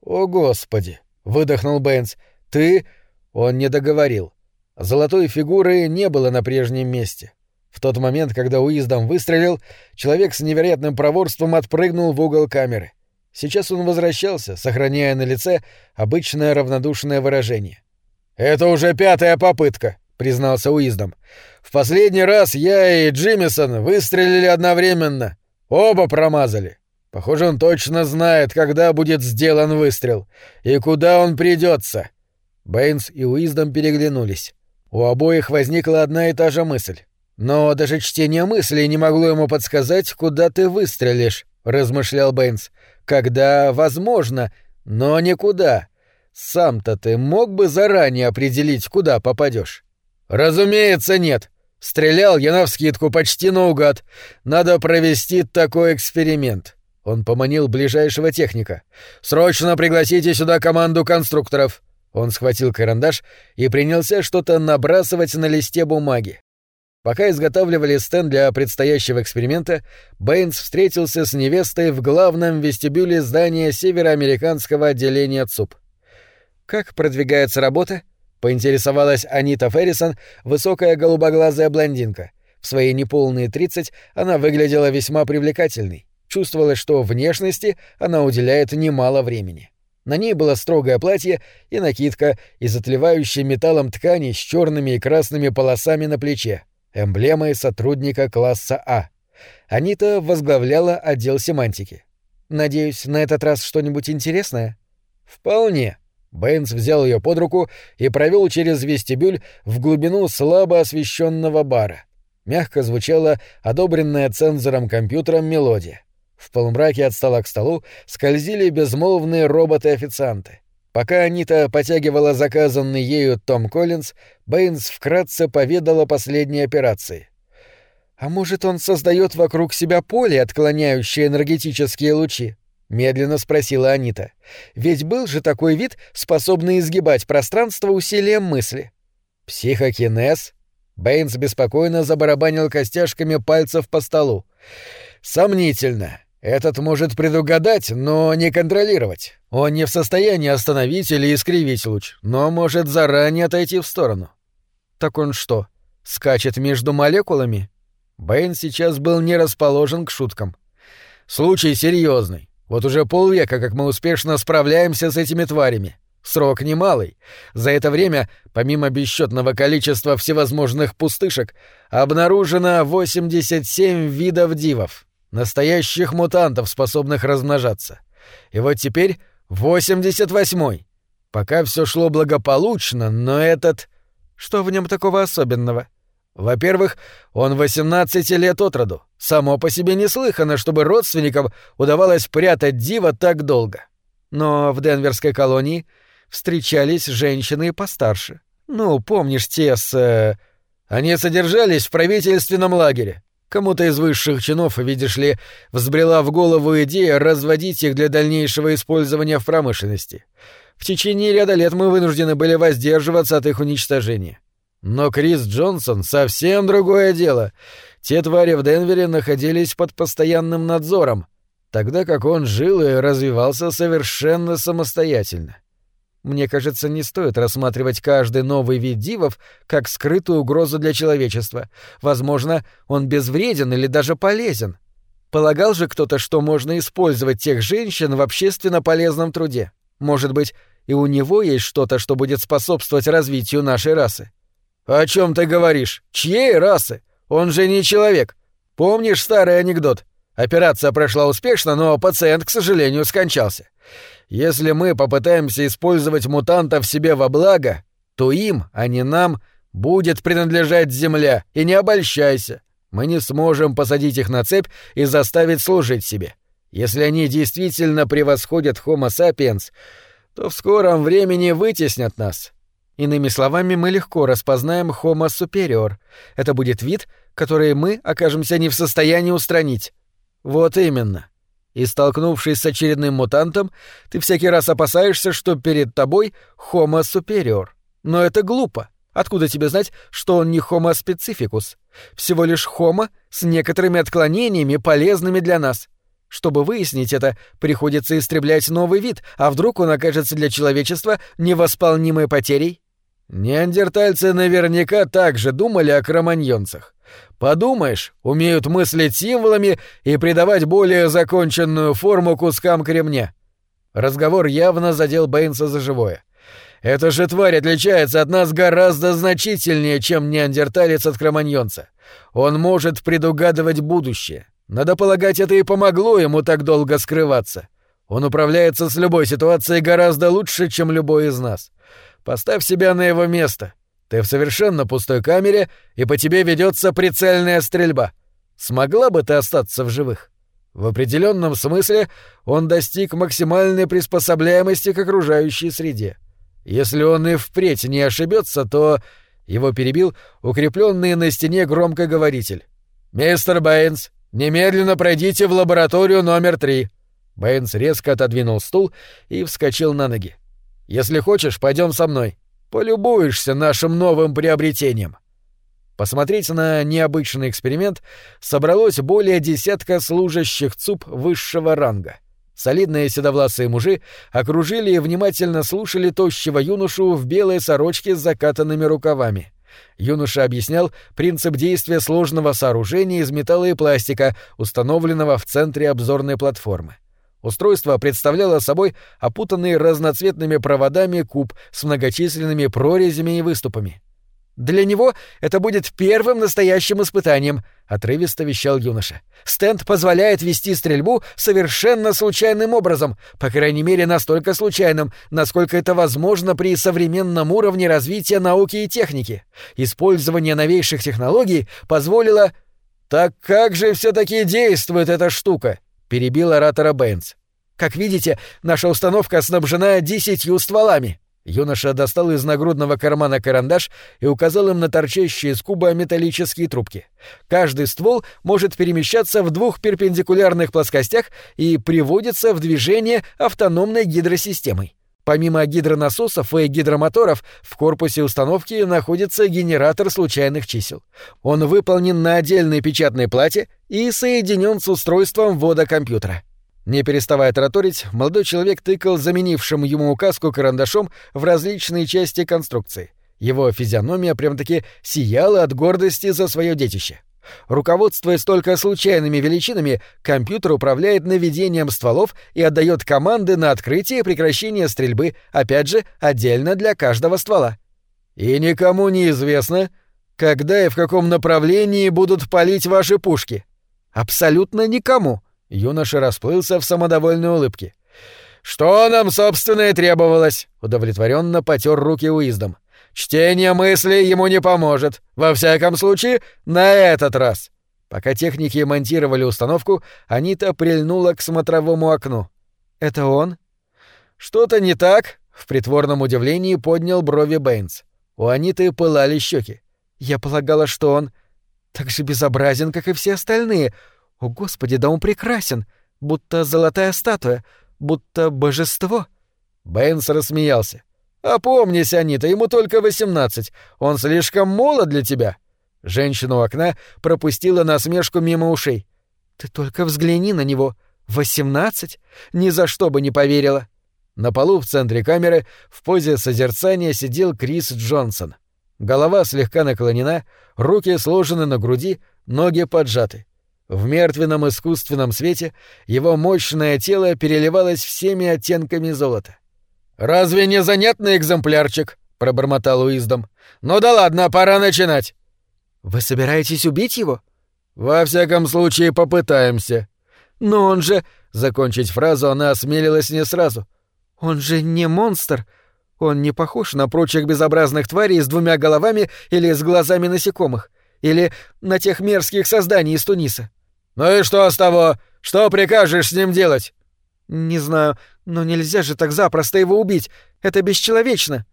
«О, Господи!» — выдохнул Бэйнс. «Ты...» — он не договорил. Золотой фигуры не было на прежнем месте. В тот момент, когда Уиздом выстрелил, человек с невероятным проворством отпрыгнул в угол камеры. Сейчас он возвращался, сохраняя на лице обычное равнодушное выражение. «Это уже пятая попытка», — признался Уиздом. «В последний раз я и Джимисон выстрелили одновременно. Оба промазали. Похоже, он точно знает, когда будет сделан выстрел и куда он придется. Бэйнс и Уиздом переглянулись. У обоих возникла одна и та же мысль. Но даже чтение мыслей не могло ему подсказать, куда ты выстрелишь, размышлял Бэйнс. Когда возможно, но не куда. Сам-то ты мог бы заранее определить, куда попадешь? Разумеется, нет. Стрелял я навскидку почти наугад. Надо провести такой эксперимент. Он поманил ближайшего техника. «Срочно пригласите сюда команду конструкторов!» Он схватил карандаш и принялся что-то набрасывать на листе бумаги. Пока изготавливали стенд для предстоящего эксперимента, Бэйнс встретился с невестой в главном вестибюле здания североамериканского отделения ЦУП. «Как продвигается работа?» — поинтересовалась Анита Феррисон, высокая голубоглазая блондинка. В свои неполные тридцать она выглядела весьма привлекательной. Чувствовалось, что внешности она уделяет немало времени. На ней было строгое платье и накидка из отливающей металлом ткани с черными и красными полосами на плече, эмблемой сотрудника класса А. Анита возглавляла отдел семантики. «Надеюсь, на этот раз что-нибудь интересное?» «Вполне». Бэйнс взял ее под руку и провел через вестибюль в глубину слабо освещенного бара. Мягко звучала одобренная цензором компьютером мелодия. В полумраке от стола к столу скользили безмолвные роботы-официанты. Пока Анита потягивала заказанный ею Том Коллинз, Бэйнс вкратце поведал о последней операции. «А может, он создает вокруг себя поле, отклоняющее энергетические лучи?» — медленно спросила Анита. «Ведь был же такой вид, способный изгибать пространство усилием мысли». «Психокинез?» Бэйнс беспокойно забарабанил костяшками пальцев по столу. «Сомнительно. Этот может предугадать, но не контролировать. Он не в состоянии остановить или искривить луч, но может заранее отойти в сторону. Так он что, скачет между молекулами? Бэйн сейчас был не расположен к шуткам. Случай серьезный. Вот уже полвека, как мы успешно справляемся с этими тварями. Срок немалый. За это время, помимо бесчетного количества всевозможных пустышек, обнаружено 87 видов дивов. Настоящих мутантов, способных размножаться. И вот теперь 88-й. Пока все шло благополучно, но этот... Что в нем такого особенного? Во-первых, он 18 лет от роду. Само по себе неслыханно, чтобы родственникам удавалось прятать дива так долго. Но в Денверской колонии встречались женщины постарше. Ну, помнишь те с... Э... Они содержались в правительственном лагере. Кому-то из высших чинов, видишь ли, взбрела в голову идея разводить их для дальнейшего использования в промышленности. В течение ряда лет мы вынуждены были воздерживаться от их уничтожения. Но Крис Джонсон — совсем другое дело. Те твари в Денвере находились под постоянным надзором, тогда как он жил и развивался совершенно самостоятельно. Мне кажется, не стоит рассматривать каждый новый вид дивов как скрытую угрозу для человечества. Возможно, он безвреден или даже полезен. Полагал же кто-то, что можно использовать тех женщин в общественно полезном труде. Может быть, и у него есть что-то, что будет способствовать развитию нашей расы. О чем ты говоришь? Чьей расы? Он же не человек. Помнишь старый анекдот? Операция прошла успешно, но пациент, к сожалению, скончался. Если мы попытаемся использовать мутантов себе во благо, то им, а не нам, будет принадлежать земля, и не обольщайся. Мы не сможем посадить их на цепь и заставить служить себе. Если они действительно превосходят Homo sapiens, то в скором времени вытеснят нас. Иными словами, мы легко распознаем Homo superior. Это будет вид, который мы окажемся не в состоянии устранить. Вот именно. И столкнувшись с очередным мутантом, ты всякий раз опасаешься, что перед тобой Homo superior. Но это глупо. Откуда тебе знать, что он не Homo specificus? Всего лишь Homo с некоторыми отклонениями, полезными для нас. Чтобы выяснить это, приходится истреблять новый вид, а вдруг он окажется для человечества невосполнимой потерей? Неандертальцы наверняка также думали о кроманьонцах. Подумаешь, умеют мыслить символами и придавать более законченную форму кускам кремня. Разговор явно задел Бэйнса за живое. Эта же тварь отличается от нас гораздо значительнее, чем неандерталец от кроманьонца. Он может предугадывать будущее. Надо полагать, это и помогло ему так долго скрываться. Он управляется с любой ситуацией гораздо лучше, чем любой из нас. Поставь себя на его место. Ты в совершенно пустой камере, и по тебе ведется прицельная стрельба. Смогла бы ты остаться в живых? В определенном смысле он достиг максимальной приспособляемости к окружающей среде. Если он и впредь не ошибется, то его перебил укрепленный на стене громкоговоритель. «Мистер Бэйнс, немедленно пройдите в лабораторию номер три». Бэйнс резко отодвинул стул и вскочил на ноги. «Если хочешь, пойдем со мной. Полюбуешься нашим новым приобретением». Посмотреть на необычный эксперимент собралось более десятка служащих ЦУП высшего ранга. Солидные седовласые мужи окружили и внимательно слушали тощего юношу в белой сорочке с закатанными рукавами. Юноша объяснял принцип действия сложного сооружения из металла и пластика, установленного в центре обзорной платформы. Устройство представляло собой опутанный разноцветными проводами куб с многочисленными прорезями и выступами. «Для него это будет первым настоящим испытанием», — отрывисто вещал юноша. «Стенд позволяет вести стрельбу совершенно случайным образом, по крайней мере, настолько случайным, насколько это возможно при современном уровне развития науки и техники. Использование новейших технологий позволило...» «Так как же все-таки действует эта штука?» — перебил оратора Бэйнс. «Как видите, наша установка снабжена десятью стволами». Юноша достал из нагрудного кармана карандаш и указал им на торчащие из куба металлические трубки. Каждый ствол может перемещаться в двух перпендикулярных плоскостях и приводится в движение автономной гидросистемой. Помимо гидронасосов и гидромоторов, в корпусе установки находится генератор случайных чисел. Он выполнен на отдельной печатной плате и соединен с устройством ввода компьютера. Не переставая тараторить, молодой человек тыкал заменившим ему указку карандашом в различные части конструкции. Его физиономия прям-таки сияла от гордости за свое детище. Руководствуясь только случайными величинами, компьютер управляет наведением стволов и отдает команды на открытие и прекращение стрельбы, опять же, отдельно для каждого ствола. И никому не известно, когда и в каком направлении будут палить ваши пушки. Абсолютно никому. Юноша расплылся в самодовольной улыбке. «Что нам, собственно, и требовалось?» — удовлетворенно потер руки Уиздом. «Чтение мысли ему не поможет. Во всяком случае, на этот раз». Пока техники монтировали установку, Анита прильнула к смотровому окну. «Это он?» «Что-то не так?» — в притворном удивлении поднял брови Бэйнс. У Аниты пылали щеки. «Я полагала, что он так же безобразен, как и все остальные. О, Господи, да он прекрасен! Будто золотая статуя, будто божество!» Бэйнс рассмеялся. «Опомнись, Анита, ему только восемнадцать. Он слишком молод для тебя». Женщина у окна пропустила насмешку мимо ушей. «Ты только взгляни на него. Восемнадцать? Ни за что бы не поверила». На полу в центре камеры в позе созерцания сидел Крис Джонсон. Голова слегка наклонена, руки сложены на груди, ноги поджаты. В мертвенном искусственном свете его мощное тело переливалось всеми оттенками золота. «Разве не занятный экземплярчик?» — пробормотал Уиздом. «Ну да ладно, пора начинать». «Вы собираетесь убить его?» «Во всяком случае, попытаемся». «Но он же...» — закончить фразу она осмелилась не сразу. «Он же не монстр. Он не похож на прочих безобразных тварей с двумя головами или с глазами насекомых. Или на тех мерзких созданий из Туниса. «Ну и что с того? Что прикажешь с ним делать?» «Не знаю, но нельзя же так запросто его убить. Это бесчеловечно».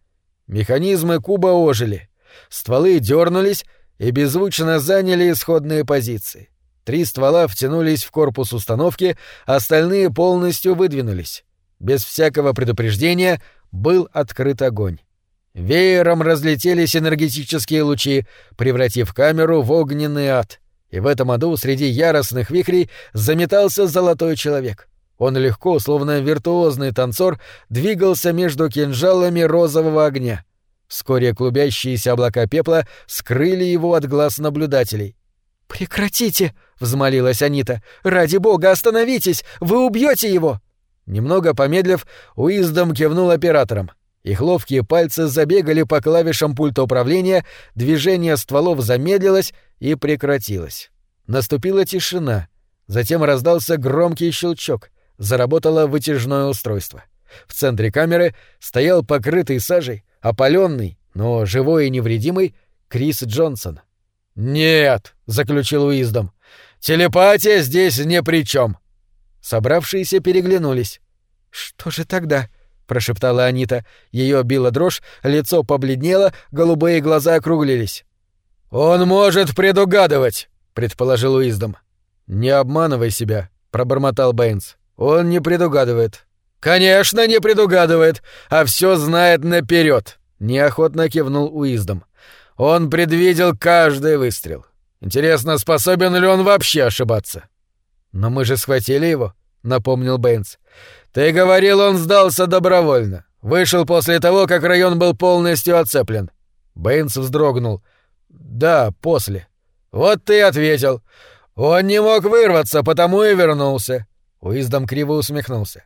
Механизмы куба ожили. Стволы дернулись и беззвучно заняли исходные позиции. Три ствола втянулись в корпус установки, остальные полностью выдвинулись. Без всякого предупреждения был открыт огонь. Веером разлетелись энергетические лучи, превратив камеру в огненный ад. И в этом аду среди яростных вихрей заметался золотой человек. Он легко, словно виртуозный танцор, двигался между кинжалами розового огня. Вскоре клубящиеся облака пепла скрыли его от глаз наблюдателей. «Прекратите!» — взмолилась Анита. «Ради бога, остановитесь! Вы убьете его!» Немного помедлив, Уиздом кивнул оператором. Их ловкие пальцы забегали по клавишам пульта управления, движение стволов замедлилось и прекратилось. Наступила тишина. Затем раздался громкий щелчок. Заработало вытяжное устройство. В центре камеры стоял покрытый сажей, опаленный, но живой и невредимый, Крис Джонсон. «Нет», — заключил Уиздом, — «телепатия здесь ни при чем. Собравшиеся переглянулись. «Что же тогда?» — прошептала Анита. Ее била дрожь, лицо побледнело, голубые глаза округлились. «Он может предугадывать», — предположил Уиздом. «Не обманывай себя», — пробормотал Бэйнс. «Он не предугадывает». «Конечно, не предугадывает, а все знает наперед», — неохотно кивнул Уиздом. «Он предвидел каждый выстрел. Интересно, способен ли он вообще ошибаться?» «Но мы же схватили его», — напомнил Бэйнс. «Ты говорил, он сдался добровольно. Вышел после того, как район был полностью оцеплен». Бэйнс вздрогнул. «Да, после». «Вот ты ответил. Он не мог вырваться, потому и вернулся». Уиздом криво усмехнулся.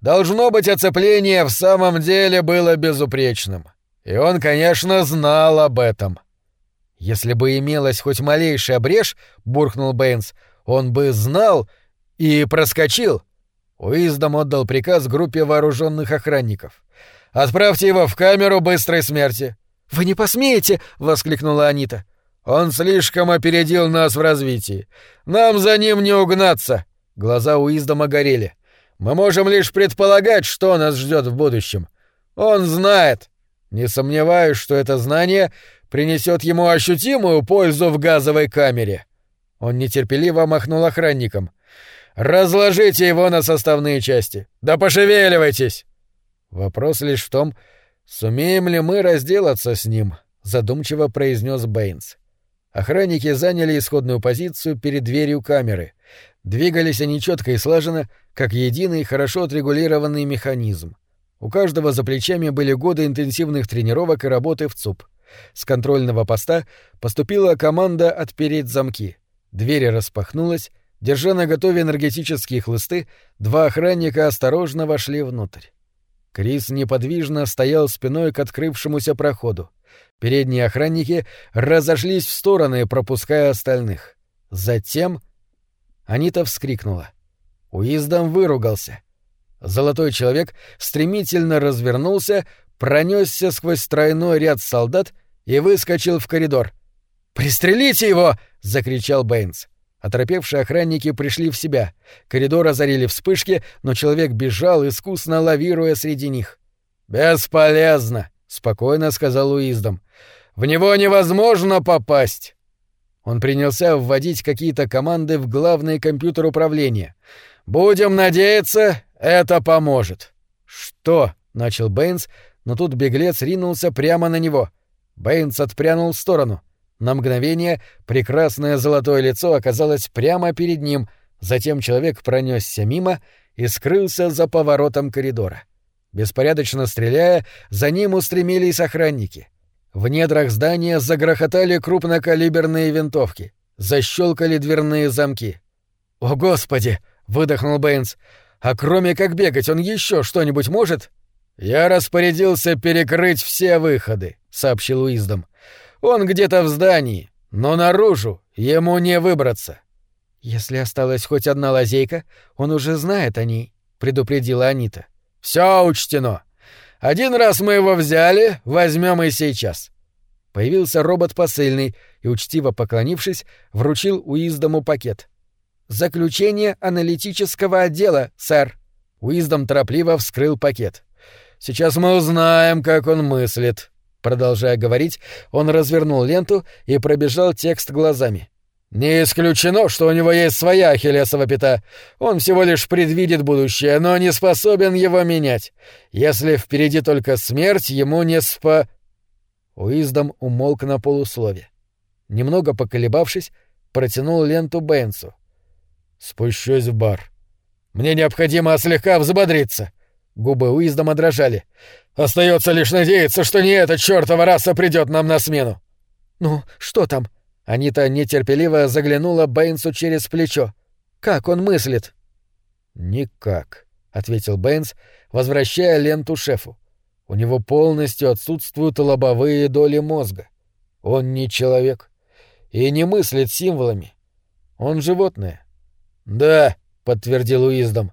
«Должно быть, оцепление в самом деле было безупречным. И он, конечно, знал об этом». «Если бы имелась хоть малейшая брешь, — буркнул Бэйнс, — он бы знал и проскочил». Уиздом отдал приказ группе вооруженных охранников. «Отправьте его в камеру быстрой смерти». «Вы не посмеете!» — воскликнула Анита. Он слишком опередил нас в развитии. Нам за ним не угнаться. Глаза Уиздома горели. Мы можем лишь предполагать, что нас ждет в будущем. Он знает. Не сомневаюсь, что это знание принесет ему ощутимую пользу в газовой камере. Он нетерпеливо махнул охранникам. «Разложите его на составные части! Да пошевеливайтесь!» Вопрос лишь в том, сумеем ли мы разделаться с ним, задумчиво произнес Бэйнс. Охранники заняли исходную позицию перед дверью камеры. Двигались они четко и слаженно, как единый, хорошо отрегулированный механизм. У каждого за плечами были годы интенсивных тренировок и работы в ЦУП. С контрольного поста поступила команда отпереть замки. Дверь распахнулась, держа на готове энергетические хлысты, два охранника осторожно вошли внутрь. Крис неподвижно стоял спиной к открывшемуся проходу. Передние охранники разошлись в стороны, пропуская остальных. Затем Анита вскрикнула. Уиздом выругался. Золотой человек стремительно развернулся, пронесся сквозь тройной ряд солдат и выскочил в коридор. «Пристрелите его!» — закричал Бэйнс. Оторопевшие охранники пришли в себя. Коридор озарили вспышки, но человек бежал, искусно лавируя среди них. «Бесполезно!» спокойно сказал Уиздом. В него невозможно попасть. Он принялся вводить какие-то команды в главный компьютер управления. Будем надеяться, это поможет. Что? начал Бэйнс, но тут беглец ринулся прямо на него. Бэйнс отпрянул в сторону. На мгновение прекрасное золотое лицо оказалось прямо перед ним, затем человек пронесся мимо и скрылся за поворотом коридора. Беспорядочно стреляя, за ним устремились охранники. В недрах здания загрохотали крупнокалиберные винтовки. Защелкали дверные замки. «О, Господи!» — выдохнул Бэйнс. «А кроме как бегать, он еще что-нибудь может?» «Я распорядился перекрыть все выходы», — сообщил Уиздом. «Он где-то в здании, но наружу ему не выбраться». «Если осталась хоть одна лазейка, он уже знает о ней», — предупредила Анита. Все учтено. Один раз мы его взяли, возьмем и сейчас. Появился робот посыльный и, учтиво поклонившись, вручил Уиздому пакет. «Заключение аналитического отдела, сэр». Уиздом торопливо вскрыл пакет. «Сейчас мы узнаем, как он мыслит». Продолжая говорить, он развернул ленту и пробежал текст глазами. Не исключено, что у него есть своя ахиллесова пята. Он всего лишь предвидит будущее, но не способен его менять. Если впереди только смерть, ему не спа... Уиздом умолк на полуслове. Немного поколебавшись, протянул ленту Бенсу. «Спущусь в бар. Мне необходимо слегка взбодриться». Губы Уиздома дрожали. «Остается лишь надеяться, что не эта чертова раса придет нам на смену». «Ну, что там?» Анита нетерпеливо заглянула Бэйнсу через плечо. «Как он мыслит?» «Никак», — ответил Бэйнс, возвращая ленту шефу. «У него полностью отсутствуют лобовые доли мозга. Он не человек и не мыслит символами. Он животное. Да, подтвердил Уиздом.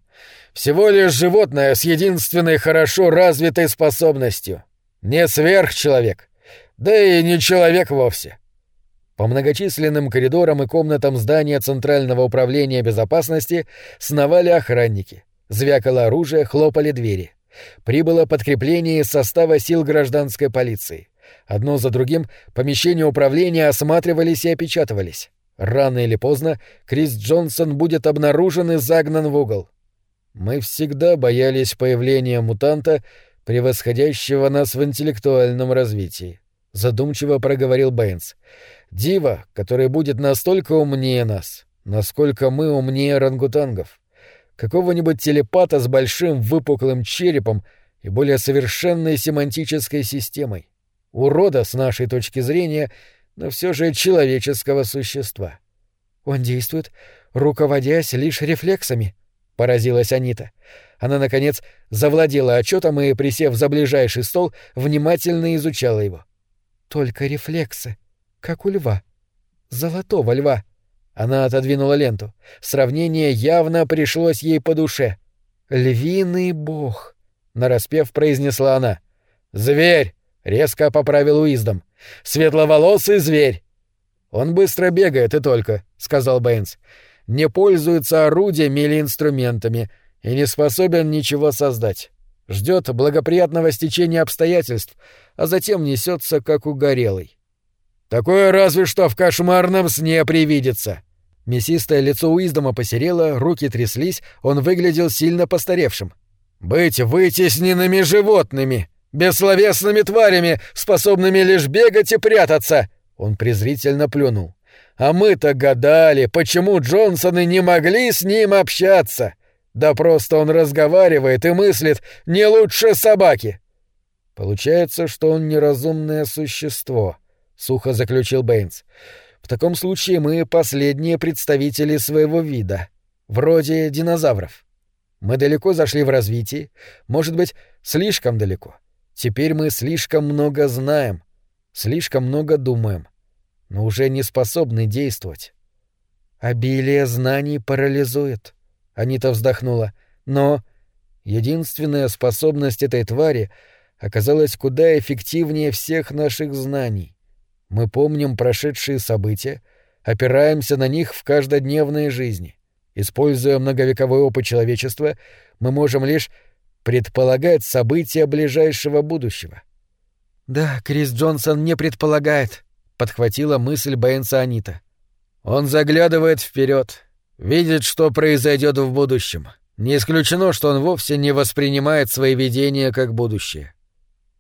Всего лишь животное с единственной хорошо развитой способностью. Не сверхчеловек. Да и не человек вовсе. По многочисленным коридорам и комнатам здания Центрального управления безопасности сновали охранники. Звякало оружие, хлопали двери. Прибыло подкрепление из состава сил гражданской полиции. Одно за другим помещения управления осматривались и опечатывались. Рано или поздно Крис Джонсон будет обнаружен и загнан в угол. Мы всегда боялись появления мутанта, превосходящего нас в интеллектуальном развитии. Задумчиво проговорил Бэйнс. Дива, который будет настолько умнее нас, насколько мы умнее рангутангов. Какого-нибудь телепата с большим выпуклым черепом и более совершенной семантической системой. Урода, с нашей точки зрения, но все же человеческого существа. Он действует, руководясь лишь рефлексами, поразилась Анита. Она, наконец, завладела отчетом и, присев за ближайший стол, внимательно изучала его. Только рефлексы, как у льва. Золотого льва. Она отодвинула ленту. Сравнение явно пришлось ей по душе. «Львиный бог», — нараспев произнесла она. «Зверь!» — резко поправил Уиздом. «Светловолосый зверь!» «Он быстро бегает и только», — сказал Бэйнс не пользуется орудиями или инструментами и не способен ничего создать. Ждет благоприятного стечения обстоятельств, а затем несется как угорелый. Такое разве что в кошмарном сне привидится. Мясистое лицо Уиздома посерело, руки тряслись, он выглядел сильно постаревшим. «Быть вытесненными животными, бессловесными тварями, способными лишь бегать и прятаться!» Он презрительно плюнул. А мы-то гадали, почему Джонсоны не могли с ним общаться. Да просто он разговаривает и мыслит не лучше собаки. Получается, что он неразумное существо, сухо заключил Бэйнс. В таком случае мы последние представители своего вида, вроде динозавров. Мы далеко зашли в развитии, может быть, слишком далеко. Теперь мы слишком много знаем, слишком много думаем но уже не способны действовать. Обилие знаний парализует. Анита вздохнула. Но единственная способность этой твари оказалась куда эффективнее всех наших знаний. Мы помним прошедшие события, опираемся на них в каждодневной жизни. Используя многовековой опыт человечества, мы можем лишь предполагать события ближайшего будущего. Да, Крис Джонсон не предполагает, подхватила мысль Бэйнса Анита. Он заглядывает вперед, видит, что произойдет в будущем. Не исключено, что он вовсе не воспринимает свои видения как будущее.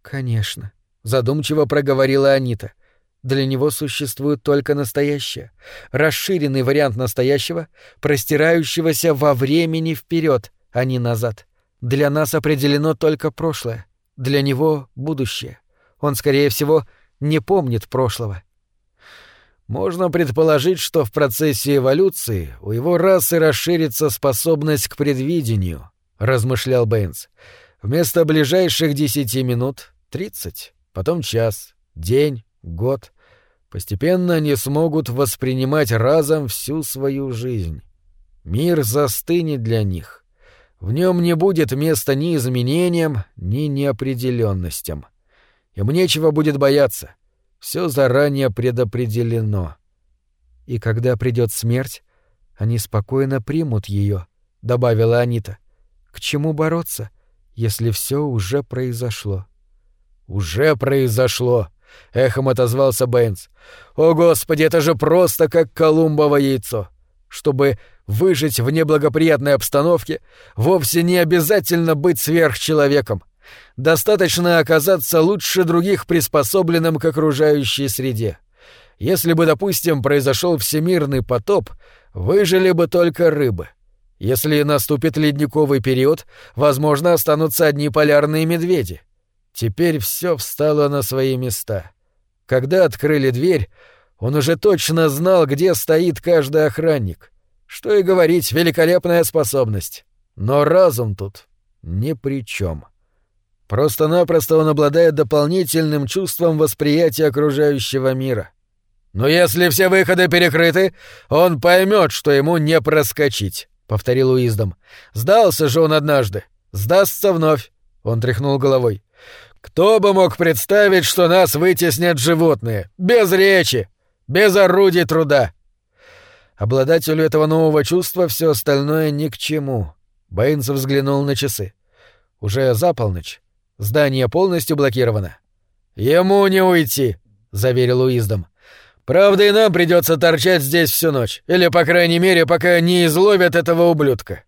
Конечно, задумчиво проговорила Анита. Для него существует только настоящее, расширенный вариант настоящего, простирающегося во времени вперед, а не назад. Для нас определено только прошлое, для него будущее. Он, скорее всего, не помнит прошлого. Можно предположить, что в процессе эволюции у его расы расширится способность к предвидению, размышлял Бэйнс. Вместо ближайших десяти минут — тридцать, потом час, день, год. Постепенно они смогут воспринимать разом всю свою жизнь. Мир застынет для них. В нем не будет места ни изменениям, ни неопределенностям. Им нечего будет бояться. Все заранее предопределено. И когда придет смерть, они спокойно примут ее, добавила Анита. К чему бороться, если все уже произошло? Уже произошло, эхом отозвался Бэйнс. О, господи, это же просто как колумбово яйцо. Чтобы выжить в неблагоприятной обстановке, вовсе не обязательно быть сверхчеловеком. Достаточно оказаться лучше других приспособленным к окружающей среде. Если бы, допустим, произошел всемирный потоп, выжили бы только рыбы. Если наступит ледниковый период, возможно, останутся одни полярные медведи. Теперь все встало на свои места. Когда открыли дверь, он уже точно знал, где стоит каждый охранник. Что и говорить, великолепная способность. Но разум тут ни при чем. Просто-напросто он обладает дополнительным чувством восприятия окружающего мира. Но если все выходы перекрыты, он поймет, что ему не проскочить, повторил Уиздом. Сдался же он однажды. Сдастся вновь. Он тряхнул головой. Кто бы мог представить, что нас вытеснят животные? Без речи, без орудий труда. Обладателю этого нового чувства все остальное ни к чему. Бэйнс взглянул на часы. Уже за полночь. Здание полностью блокировано. Ему не уйти, заверил Уиздом. Правда, и нам придется торчать здесь всю ночь. Или, по крайней мере, пока не изловят этого ублюдка.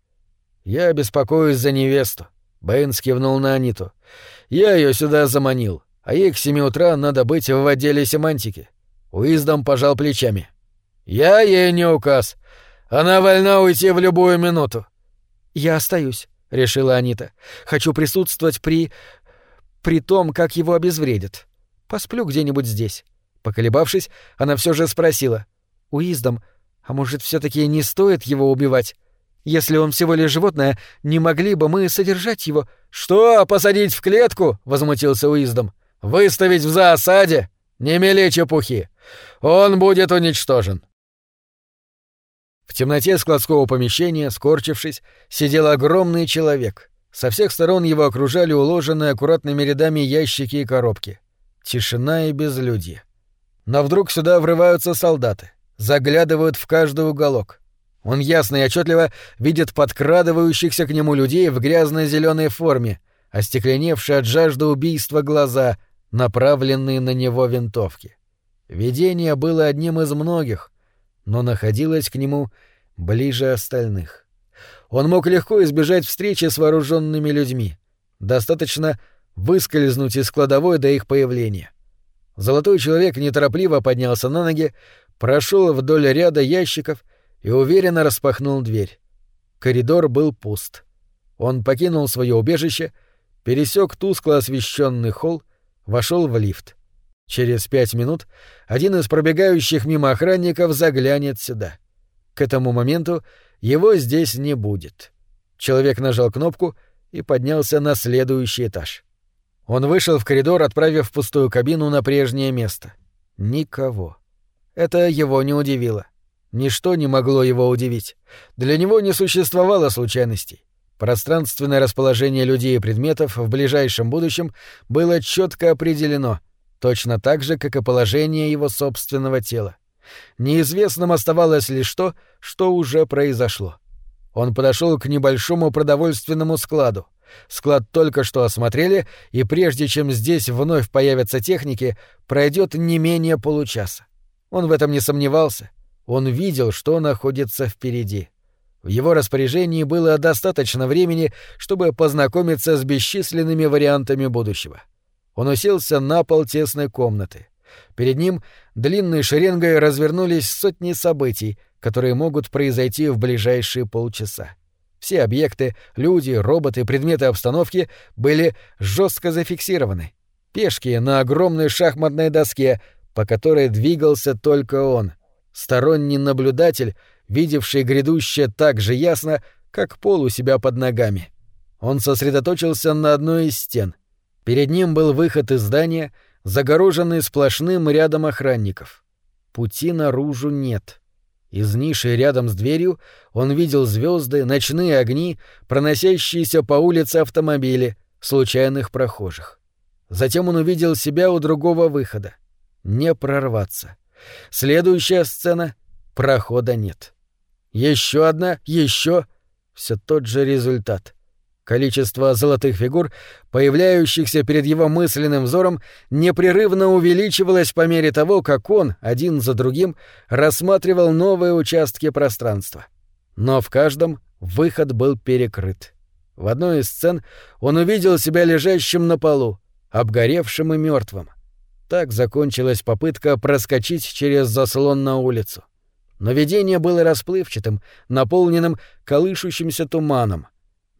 Я беспокоюсь за невесту. Бэйнс кивнул на Аниту. Я ее сюда заманил, а ей к семи утра надо быть в отделе семантики. Уиздом пожал плечами. Я ей не указ. Она вольна уйти в любую минуту. Я остаюсь, решила Анита. Хочу присутствовать при... при том, как его обезвредят. Посплю где-нибудь здесь. Поколебавшись, она все же спросила. Уиздом, а может, все таки не стоит его убивать? Если он всего лишь животное, не могли бы мы содержать его...» «Что, посадить в клетку?» — возмутился Уиздом. «Выставить в засаде? Не мели чепухи. Он будет уничтожен». В темноте складского помещения, скорчившись, сидел огромный человек. Со всех сторон его окружали уложенные аккуратными рядами ящики и коробки. Тишина и безлюдье. Но вдруг сюда врываются солдаты, заглядывают в каждый уголок. Он ясно и отчетливо видит подкрадывающихся к нему людей в грязно-зеленой форме, остекленевшие от жажды убийства глаза, направленные на него винтовки. Видение было одним из многих, но находилось к нему ближе остальных. Он мог легко избежать встречи с вооруженными людьми. Достаточно выскользнуть из кладовой до их появления. Золотой человек неторопливо поднялся на ноги, прошел вдоль ряда ящиков и уверенно распахнул дверь. Коридор был пуст. Он покинул свое убежище, пересек тускло освещенный холл, вошел в лифт. Через пять минут один из пробегающих мимо охранников заглянет сюда. К этому моменту его здесь не будет. Человек нажал кнопку и поднялся на следующий этаж. Он вышел в коридор, отправив пустую кабину на прежнее место. Никого. Это его не удивило. Ничто не могло его удивить. Для него не существовало случайностей. Пространственное расположение людей и предметов в ближайшем будущем было четко определено, точно так же, как и положение его собственного тела. Неизвестным оставалось лишь то, что уже произошло. Он подошел к небольшому продовольственному складу. Склад только что осмотрели, и прежде чем здесь вновь появятся техники, пройдет не менее получаса. Он в этом не сомневался — он видел, что находится впереди. В его распоряжении было достаточно времени, чтобы познакомиться с бесчисленными вариантами будущего. Он уселся на пол тесной комнаты. Перед ним длинной шеренгой развернулись сотни событий, которые могут произойти в ближайшие полчаса. Все объекты, люди, роботы, предметы обстановки были жестко зафиксированы. Пешки на огромной шахматной доске, по которой двигался только он — Сторонний наблюдатель, видевший грядущее так же ясно, как пол у себя под ногами. Он сосредоточился на одной из стен. Перед ним был выход из здания, загороженный сплошным рядом охранников. Пути наружу нет. Из ниши рядом с дверью он видел звезды, ночные огни, проносящиеся по улице автомобили, случайных прохожих. Затем он увидел себя у другого выхода. Не прорваться. Следующая сцена — прохода нет. Еще одна, еще. Все тот же результат. Количество золотых фигур, появляющихся перед его мысленным взором, непрерывно увеличивалось по мере того, как он, один за другим, рассматривал новые участки пространства. Но в каждом выход был перекрыт. В одной из сцен он увидел себя лежащим на полу, обгоревшим и мертвым. Так закончилась попытка проскочить через заслон на улицу. Но видение было расплывчатым, наполненным колышущимся туманом.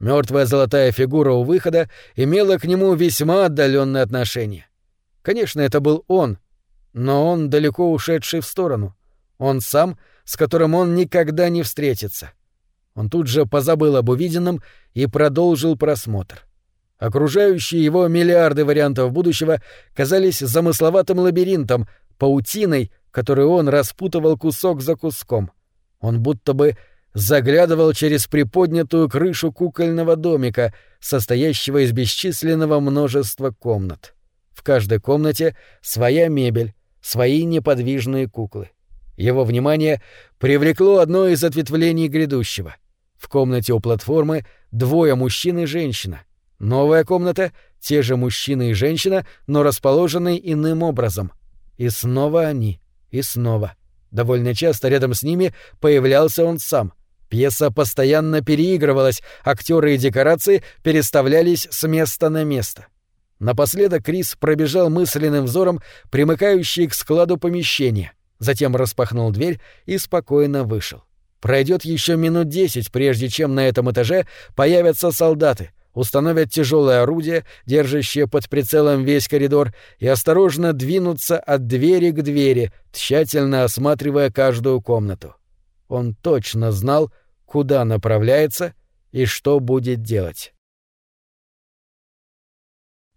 Мертвая золотая фигура у выхода имела к нему весьма отдаленное отношение. Конечно, это был он, но он далеко ушедший в сторону. Он сам, с которым он никогда не встретится. Он тут же позабыл об увиденном и продолжил просмотр. Окружающие его миллиарды вариантов будущего казались замысловатым лабиринтом, паутиной, которую он распутывал кусок за куском. Он будто бы заглядывал через приподнятую крышу кукольного домика, состоящего из бесчисленного множества комнат. В каждой комнате своя мебель, свои неподвижные куклы. Его внимание привлекло одно из ответвлений грядущего. В комнате у платформы двое мужчин и женщина. Новая комната — те же мужчина и женщина, но расположенные иным образом. И снова они. И снова. Довольно часто рядом с ними появлялся он сам. Пьеса постоянно переигрывалась, актеры и декорации переставлялись с места на место. Напоследок Крис пробежал мысленным взором примыкающий к складу помещения, затем распахнул дверь и спокойно вышел. Пройдет еще минут десять, прежде чем на этом этаже появятся солдаты, установят тяжелое орудие, держащее под прицелом весь коридор, и осторожно двинутся от двери к двери, тщательно осматривая каждую комнату. Он точно знал, куда направляется и что будет делать.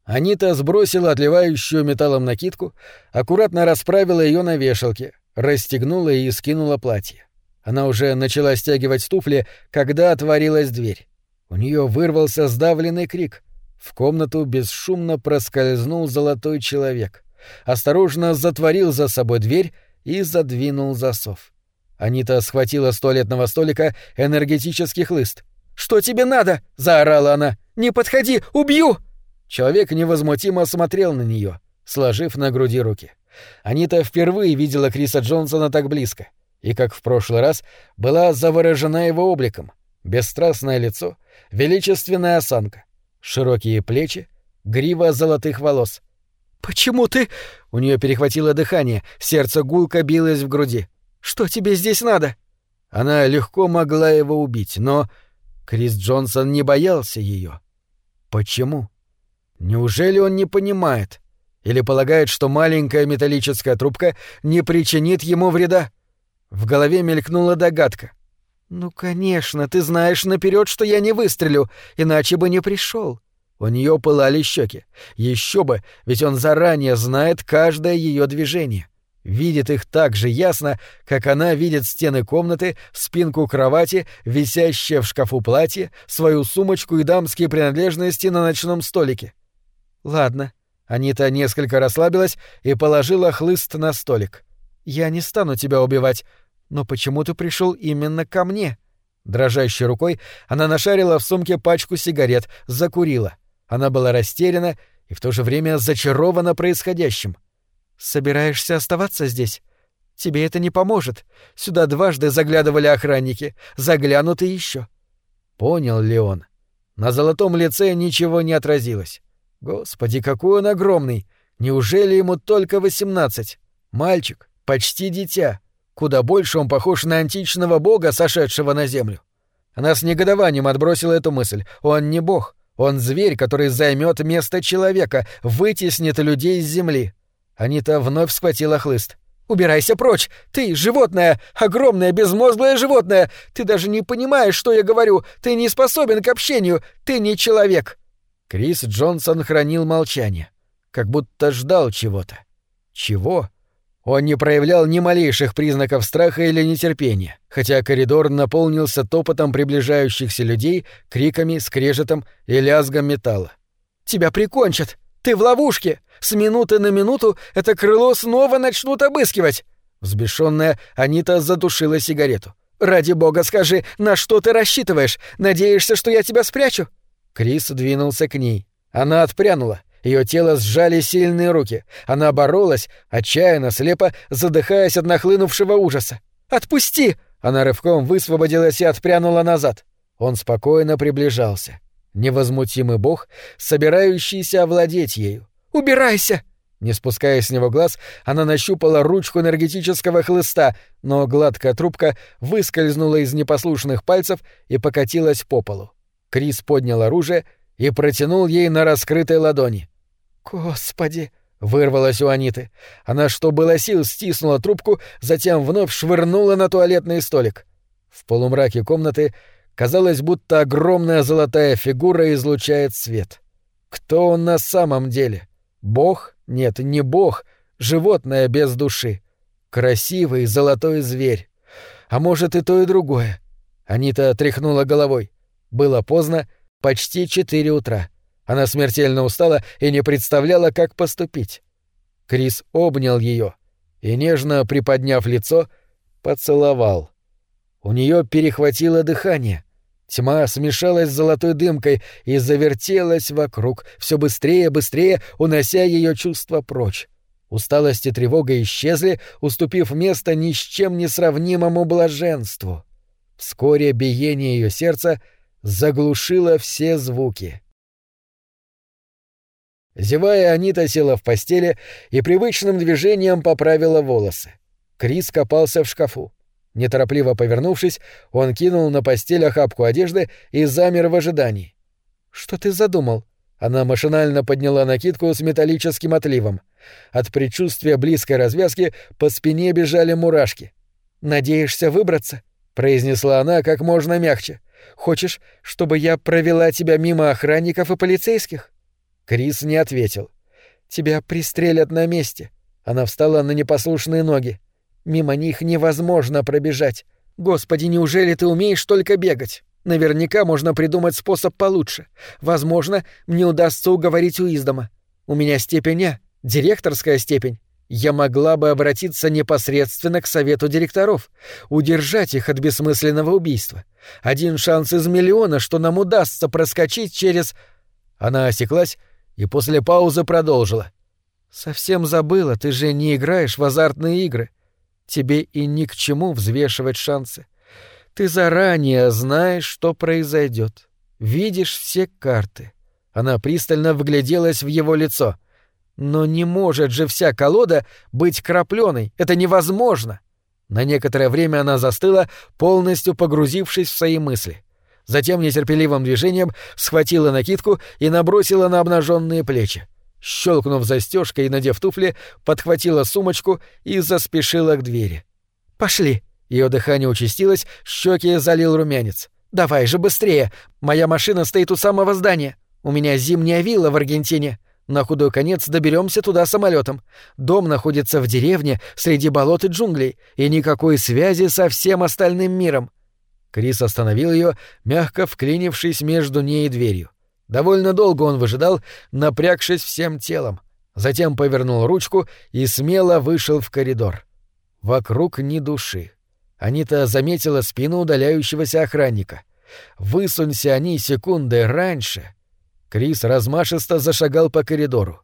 Анита сбросила отливающую металлом накидку, аккуратно расправила ее на вешалке, расстегнула и скинула платье. Она уже начала стягивать туфли, когда отворилась дверь. У нее вырвался сдавленный крик. В комнату бесшумно проскользнул золотой человек. Осторожно затворил за собой дверь и задвинул засов. Анита схватила с туалетного столика энергетический хлыст. «Что тебе надо?» — заорала она. «Не подходи! Убью!» Человек невозмутимо смотрел на нее, сложив на груди руки. Анита впервые видела Криса Джонсона так близко, и, как в прошлый раз, была заворожена его обликом. Бесстрастное лицо, величественная осанка, широкие плечи, грива золотых волос. «Почему ты...» — у нее перехватило дыхание, сердце гулко билось в груди. «Что тебе здесь надо?» Она легко могла его убить, но Крис Джонсон не боялся ее. Почему? Неужели он не понимает? Или полагает, что маленькая металлическая трубка не причинит ему вреда? В голове мелькнула догадка. «Ну, конечно, ты знаешь наперед, что я не выстрелю, иначе бы не пришел. У нее пылали щеки. Еще бы, ведь он заранее знает каждое ее движение. Видит их так же ясно, как она видит стены комнаты, спинку кровати, висящее в шкафу платье, свою сумочку и дамские принадлежности на ночном столике. «Ладно». Анита несколько расслабилась и положила хлыст на столик. «Я не стану тебя убивать, но почему ты пришел именно ко мне?» Дрожащей рукой она нашарила в сумке пачку сигарет, закурила. Она была растеряна и в то же время зачарована происходящим. «Собираешься оставаться здесь? Тебе это не поможет. Сюда дважды заглядывали охранники, заглянут и еще. Понял ли он? На золотом лице ничего не отразилось. Господи, какой он огромный! Неужели ему только восемнадцать? Мальчик, почти дитя. Куда больше он похож на античного бога, сошедшего на землю. Она с негодованием отбросила эту мысль. Он не бог. Он зверь, который займет место человека, вытеснит людей с земли. Анита вновь схватила хлыст. «Убирайся прочь! Ты — животное! Огромное безмозглое животное! Ты даже не понимаешь, что я говорю! Ты не способен к общению! Ты не человек!» Крис Джонсон хранил молчание, как будто ждал чего-то. Чего? Он не проявлял ни малейших признаков страха или нетерпения, хотя коридор наполнился топотом приближающихся людей, криками, скрежетом и лязгом металла. «Тебя прикончат! Ты в ловушке! С минуты на минуту это крыло снова начнут обыскивать!» Взбешенная, Анита затушила сигарету. «Ради бога скажи, на что ты рассчитываешь? Надеешься, что я тебя спрячу?» Крис двинулся к ней. Она отпрянула. Ее тело сжали сильные руки. Она боролась, отчаянно, слепо, задыхаясь от нахлынувшего ужаса. «Отпусти!» Она рывком высвободилась и отпрянула назад. Он спокойно приближался. Невозмутимый бог, собирающийся овладеть ею. «Убирайся!» Не спуская с него глаз, она нащупала ручку энергетического хлыста, но гладкая трубка выскользнула из непослушных пальцев и покатилась по полу. Крис поднял оружие и протянул ей на раскрытой ладони. «Господи!» — вырвалось у Аниты. Она, что было сил, стиснула трубку, затем вновь швырнула на туалетный столик. В полумраке комнаты казалось, будто огромная золотая фигура излучает свет. Кто он на самом деле? Бог? Нет, не бог. животное без души. Красивый золотой зверь. А может и то, и другое. Анита тряхнула головой. Было поздно, почти четыре утра. Она смертельно устала и не представляла, как поступить. Крис обнял ее и, нежно приподняв лицо, поцеловал. У нее перехватило дыхание. Тьма смешалась с золотой дымкой и завертелась вокруг, все быстрее, быстрее, унося ее чувства прочь. Усталость и тревога исчезли, уступив место ни с чем не сравнимому блаженству. Вскоре биение ее сердца заглушило все звуки. Зевая, Анита села в постели и привычным движением поправила волосы. Крис копался в шкафу. Неторопливо повернувшись, он кинул на постель охапку одежды и замер в ожидании. «Что ты задумал?» Она машинально подняла накидку с металлическим отливом. От предчувствия близкой развязки по спине бежали мурашки. «Надеешься выбраться?» — произнесла она как можно мягче. «Хочешь, чтобы я провела тебя мимо охранников и полицейских?» Крис не ответил. «Тебя пристрелят на месте». Она встала на непослушные ноги. «Мимо них невозможно пробежать. Господи, неужели ты умеешь только бегать? Наверняка можно придумать способ получше. Возможно, мне удастся уговорить у издома. У меня степень А, директорская степень. Я могла бы обратиться непосредственно к совету директоров, удержать их от бессмысленного убийства. Один шанс из миллиона, что нам удастся проскочить через... Она осеклась и после паузы продолжила. «Совсем забыла, ты же не играешь в азартные игры. Тебе и ни к чему взвешивать шансы. Ты заранее знаешь, что произойдет. Видишь все карты». Она пристально вгляделась в его лицо. «Но не может же вся колода быть крапленой. Это невозможно!» На некоторое время она застыла, полностью погрузившись в свои мысли. Затем нетерпеливым движением схватила накидку и набросила на обнаженные плечи. Щелкнув застежкой и надев туфли, подхватила сумочку и заспешила к двери. «Пошли!» Ее дыхание участилось, щеки залил румянец. «Давай же быстрее! Моя машина стоит у самого здания. У меня зимняя вилла в Аргентине. На худой конец доберемся туда самолетом. Дом находится в деревне среди болот и джунглей, и никакой связи со всем остальным миром. Крис остановил ее, мягко вклинившись между ней и дверью. Довольно долго он выжидал, напрягшись всем телом. Затем повернул ручку и смело вышел в коридор. Вокруг ни души. Анита заметила спину удаляющегося охранника. Высунься они секунды раньше. Крис размашисто зашагал по коридору.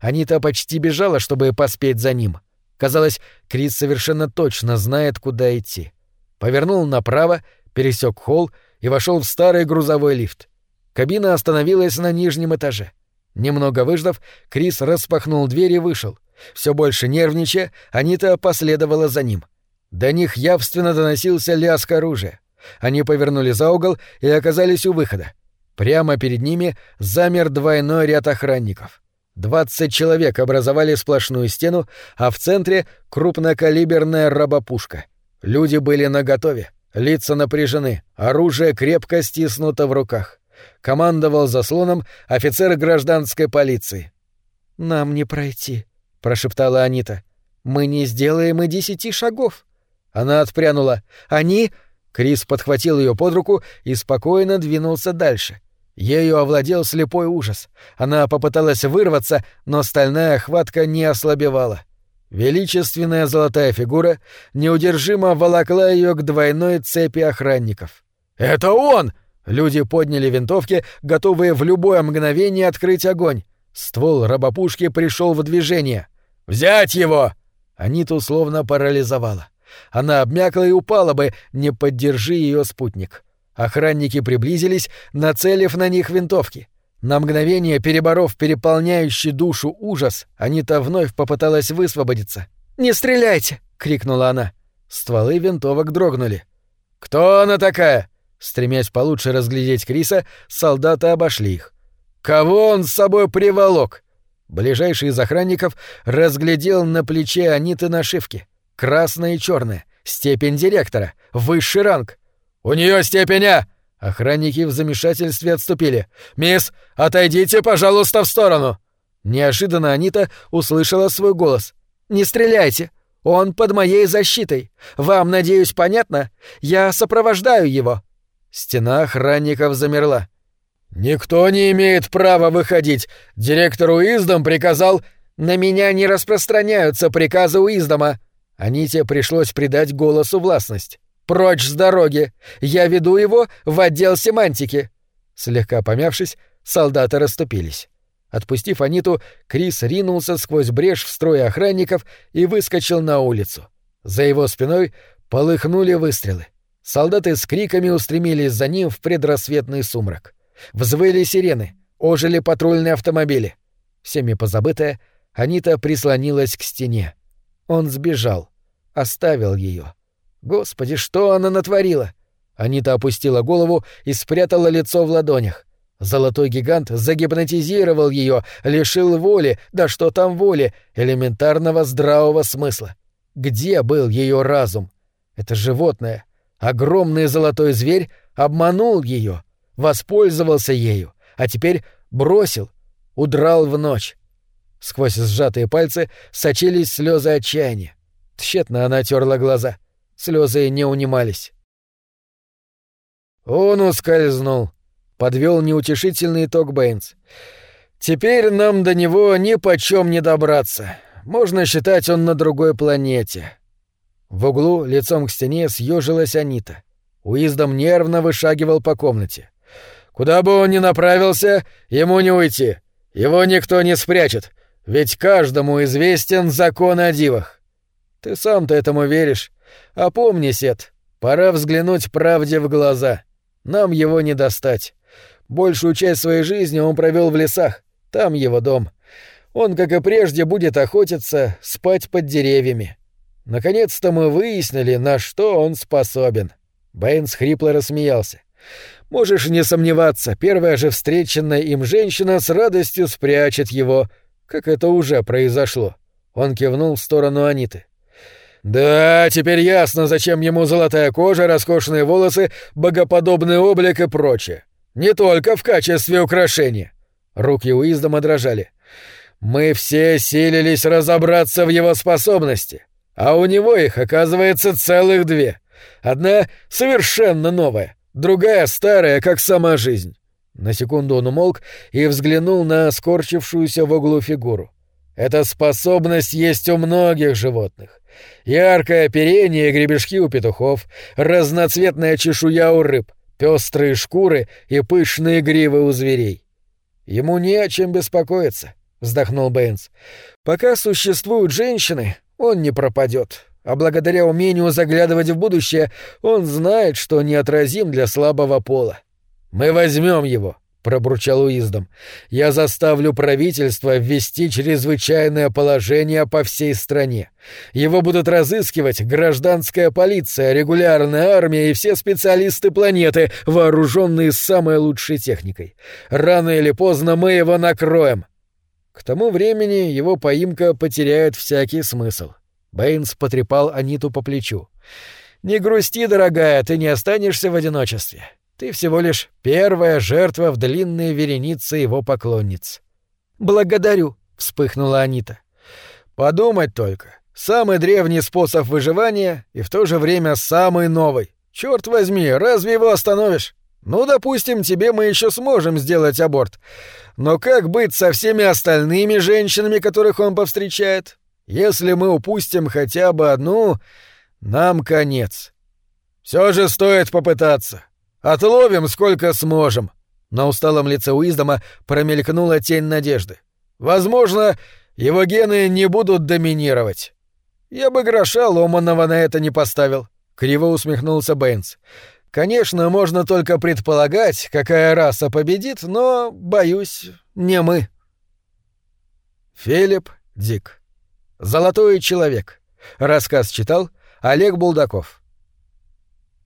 Анита почти бежала, чтобы поспеть за ним. Казалось, Крис совершенно точно знает, куда идти. Повернул направо пересек холл и вошел в старый грузовой лифт. Кабина остановилась на нижнем этаже. Немного выждав, Крис распахнул дверь и вышел. Все больше нервничая, Анита последовала за ним. До них явственно доносился лязг оружия. Они повернули за угол и оказались у выхода. Прямо перед ними замер двойной ряд охранников. Двадцать человек образовали сплошную стену, а в центре — крупнокалиберная рабопушка. Люди были наготове. Лица напряжены, оружие крепко стиснуто в руках. Командовал заслоном офицер гражданской полиции. «Нам не пройти», — прошептала Анита. «Мы не сделаем и десяти шагов». Она отпрянула. «Они...» Крис подхватил ее под руку и спокойно двинулся дальше. Ею овладел слепой ужас. Она попыталась вырваться, но стальная хватка не ослабевала. Величественная золотая фигура неудержимо волокла ее к двойной цепи охранников. «Это он!» Люди подняли винтовки, готовые в любое мгновение открыть огонь. Ствол рабопушки пришел в движение. «Взять его!» Аниту словно парализовала. Она обмякла и упала бы, не поддержи ее спутник. Охранники приблизились, нацелив на них винтовки. На мгновение, переборов переполняющий душу ужас, Анита вновь попыталась высвободиться. «Не стреляйте!» — крикнула она. Стволы винтовок дрогнули. «Кто она такая?» Стремясь получше разглядеть Криса, солдаты обошли их. «Кого он с собой приволок?» Ближайший из охранников разглядел на плече Аниты нашивки. Красная и черная. Степень директора. Высший ранг. «У нее степень А!» Охранники в замешательстве отступили. «Мисс, отойдите, пожалуйста, в сторону!» Неожиданно Анита услышала свой голос. Не стреляйте! Он под моей защитой! Вам, надеюсь, понятно? Я сопровождаю его!» Стена охранников замерла. «Никто не имеет права выходить. Директор Уиздом приказал...» «На меня не распространяются приказы Уиздома». Аните пришлось придать голосу властность. «Прочь с дороги! Я веду его в отдел семантики!» Слегка помявшись, солдаты расступились. Отпустив Аниту, Крис ринулся сквозь брешь в строй охранников и выскочил на улицу. За его спиной полыхнули выстрелы. Солдаты с криками устремились за ним в предрассветный сумрак. Взвыли сирены, ожили патрульные автомобили. Всеми позабытая, Анита прислонилась к стене. Он сбежал, оставил ее. Господи, что она натворила? Анита опустила голову и спрятала лицо в ладонях. Золотой гигант загипнотизировал ее, лишил воли, да что там воли, элементарного здравого смысла. Где был ее разум? Это животное, огромный золотой зверь, обманул ее, воспользовался ею, а теперь бросил, удрал в ночь. Сквозь сжатые пальцы сочились слезы отчаяния. Тщетно она терла глаза. Слезы не унимались. Он ускользнул. Подвел неутешительный итог Бэйнс. Теперь нам до него ни почем не добраться. Можно считать, он на другой планете. В углу, лицом к стене, съежилась Анита. Уиздом нервно вышагивал по комнате. Куда бы он ни направился, ему не уйти. Его никто не спрячет, ведь каждому известен закон о дивах. Ты сам-то этому веришь. Опомни, Сет, пора взглянуть правде в глаза. Нам его не достать. Большую часть своей жизни он провел в лесах, там его дом. Он, как и прежде, будет охотиться, спать под деревьями. Наконец-то мы выяснили, на что он способен. Бэйнс хрипло рассмеялся. Можешь не сомневаться, первая же встреченная им женщина с радостью спрячет его, как это уже произошло. Он кивнул в сторону Аниты. Да, теперь ясно, зачем ему золотая кожа, роскошные волосы, богоподобный облик и прочее. Не только в качестве украшения. Руки Уиздома дрожали. Мы все силились разобраться в его способности, а у него их, оказывается, целых две. Одна совершенно новая, другая старая, как сама жизнь. На секунду он умолк и взглянул на скорчившуюся в углу фигуру. Эта способность есть у многих животных. Яркое оперение и гребешки у петухов, разноцветная чешуя у рыб, пестрые шкуры и пышные гривы у зверей. Ему не о чем беспокоиться, вздохнул Бэйнс. Пока существуют женщины, он не пропадет. А благодаря умению заглядывать в будущее, он знает, что неотразим для слабого пола. Мы возьмем его, пробурчал Уиздом. «Я заставлю правительство ввести чрезвычайное положение по всей стране. Его будут разыскивать гражданская полиция, регулярная армия и все специалисты планеты, вооруженные самой лучшей техникой. Рано или поздно мы его накроем». К тому времени его поимка потеряет всякий смысл. Бэйнс потрепал Аниту по плечу. «Не грусти, дорогая, ты не останешься в одиночестве. Ты всего лишь первая жертва в длинной веренице его поклонниц. Благодарю, вспыхнула Анита. Подумать только. Самый древний способ выживания и в то же время самый новый. Черт возьми, разве его остановишь? Ну, допустим, тебе мы еще сможем сделать аборт. Но как быть со всеми остальными женщинами, которых он повстречает? Если мы упустим хотя бы одну, нам конец. Все же стоит попытаться. Отловим сколько сможем. На усталом лице Уиздома промелькнула тень надежды. Возможно, его гены не будут доминировать. Я бы гроша ломаного на это не поставил. Криво усмехнулся Бэйнс. Конечно, можно только предполагать, какая раса победит, но, боюсь, не мы. Филипп Дик. Золотой человек. Рассказ читал Олег Булдаков.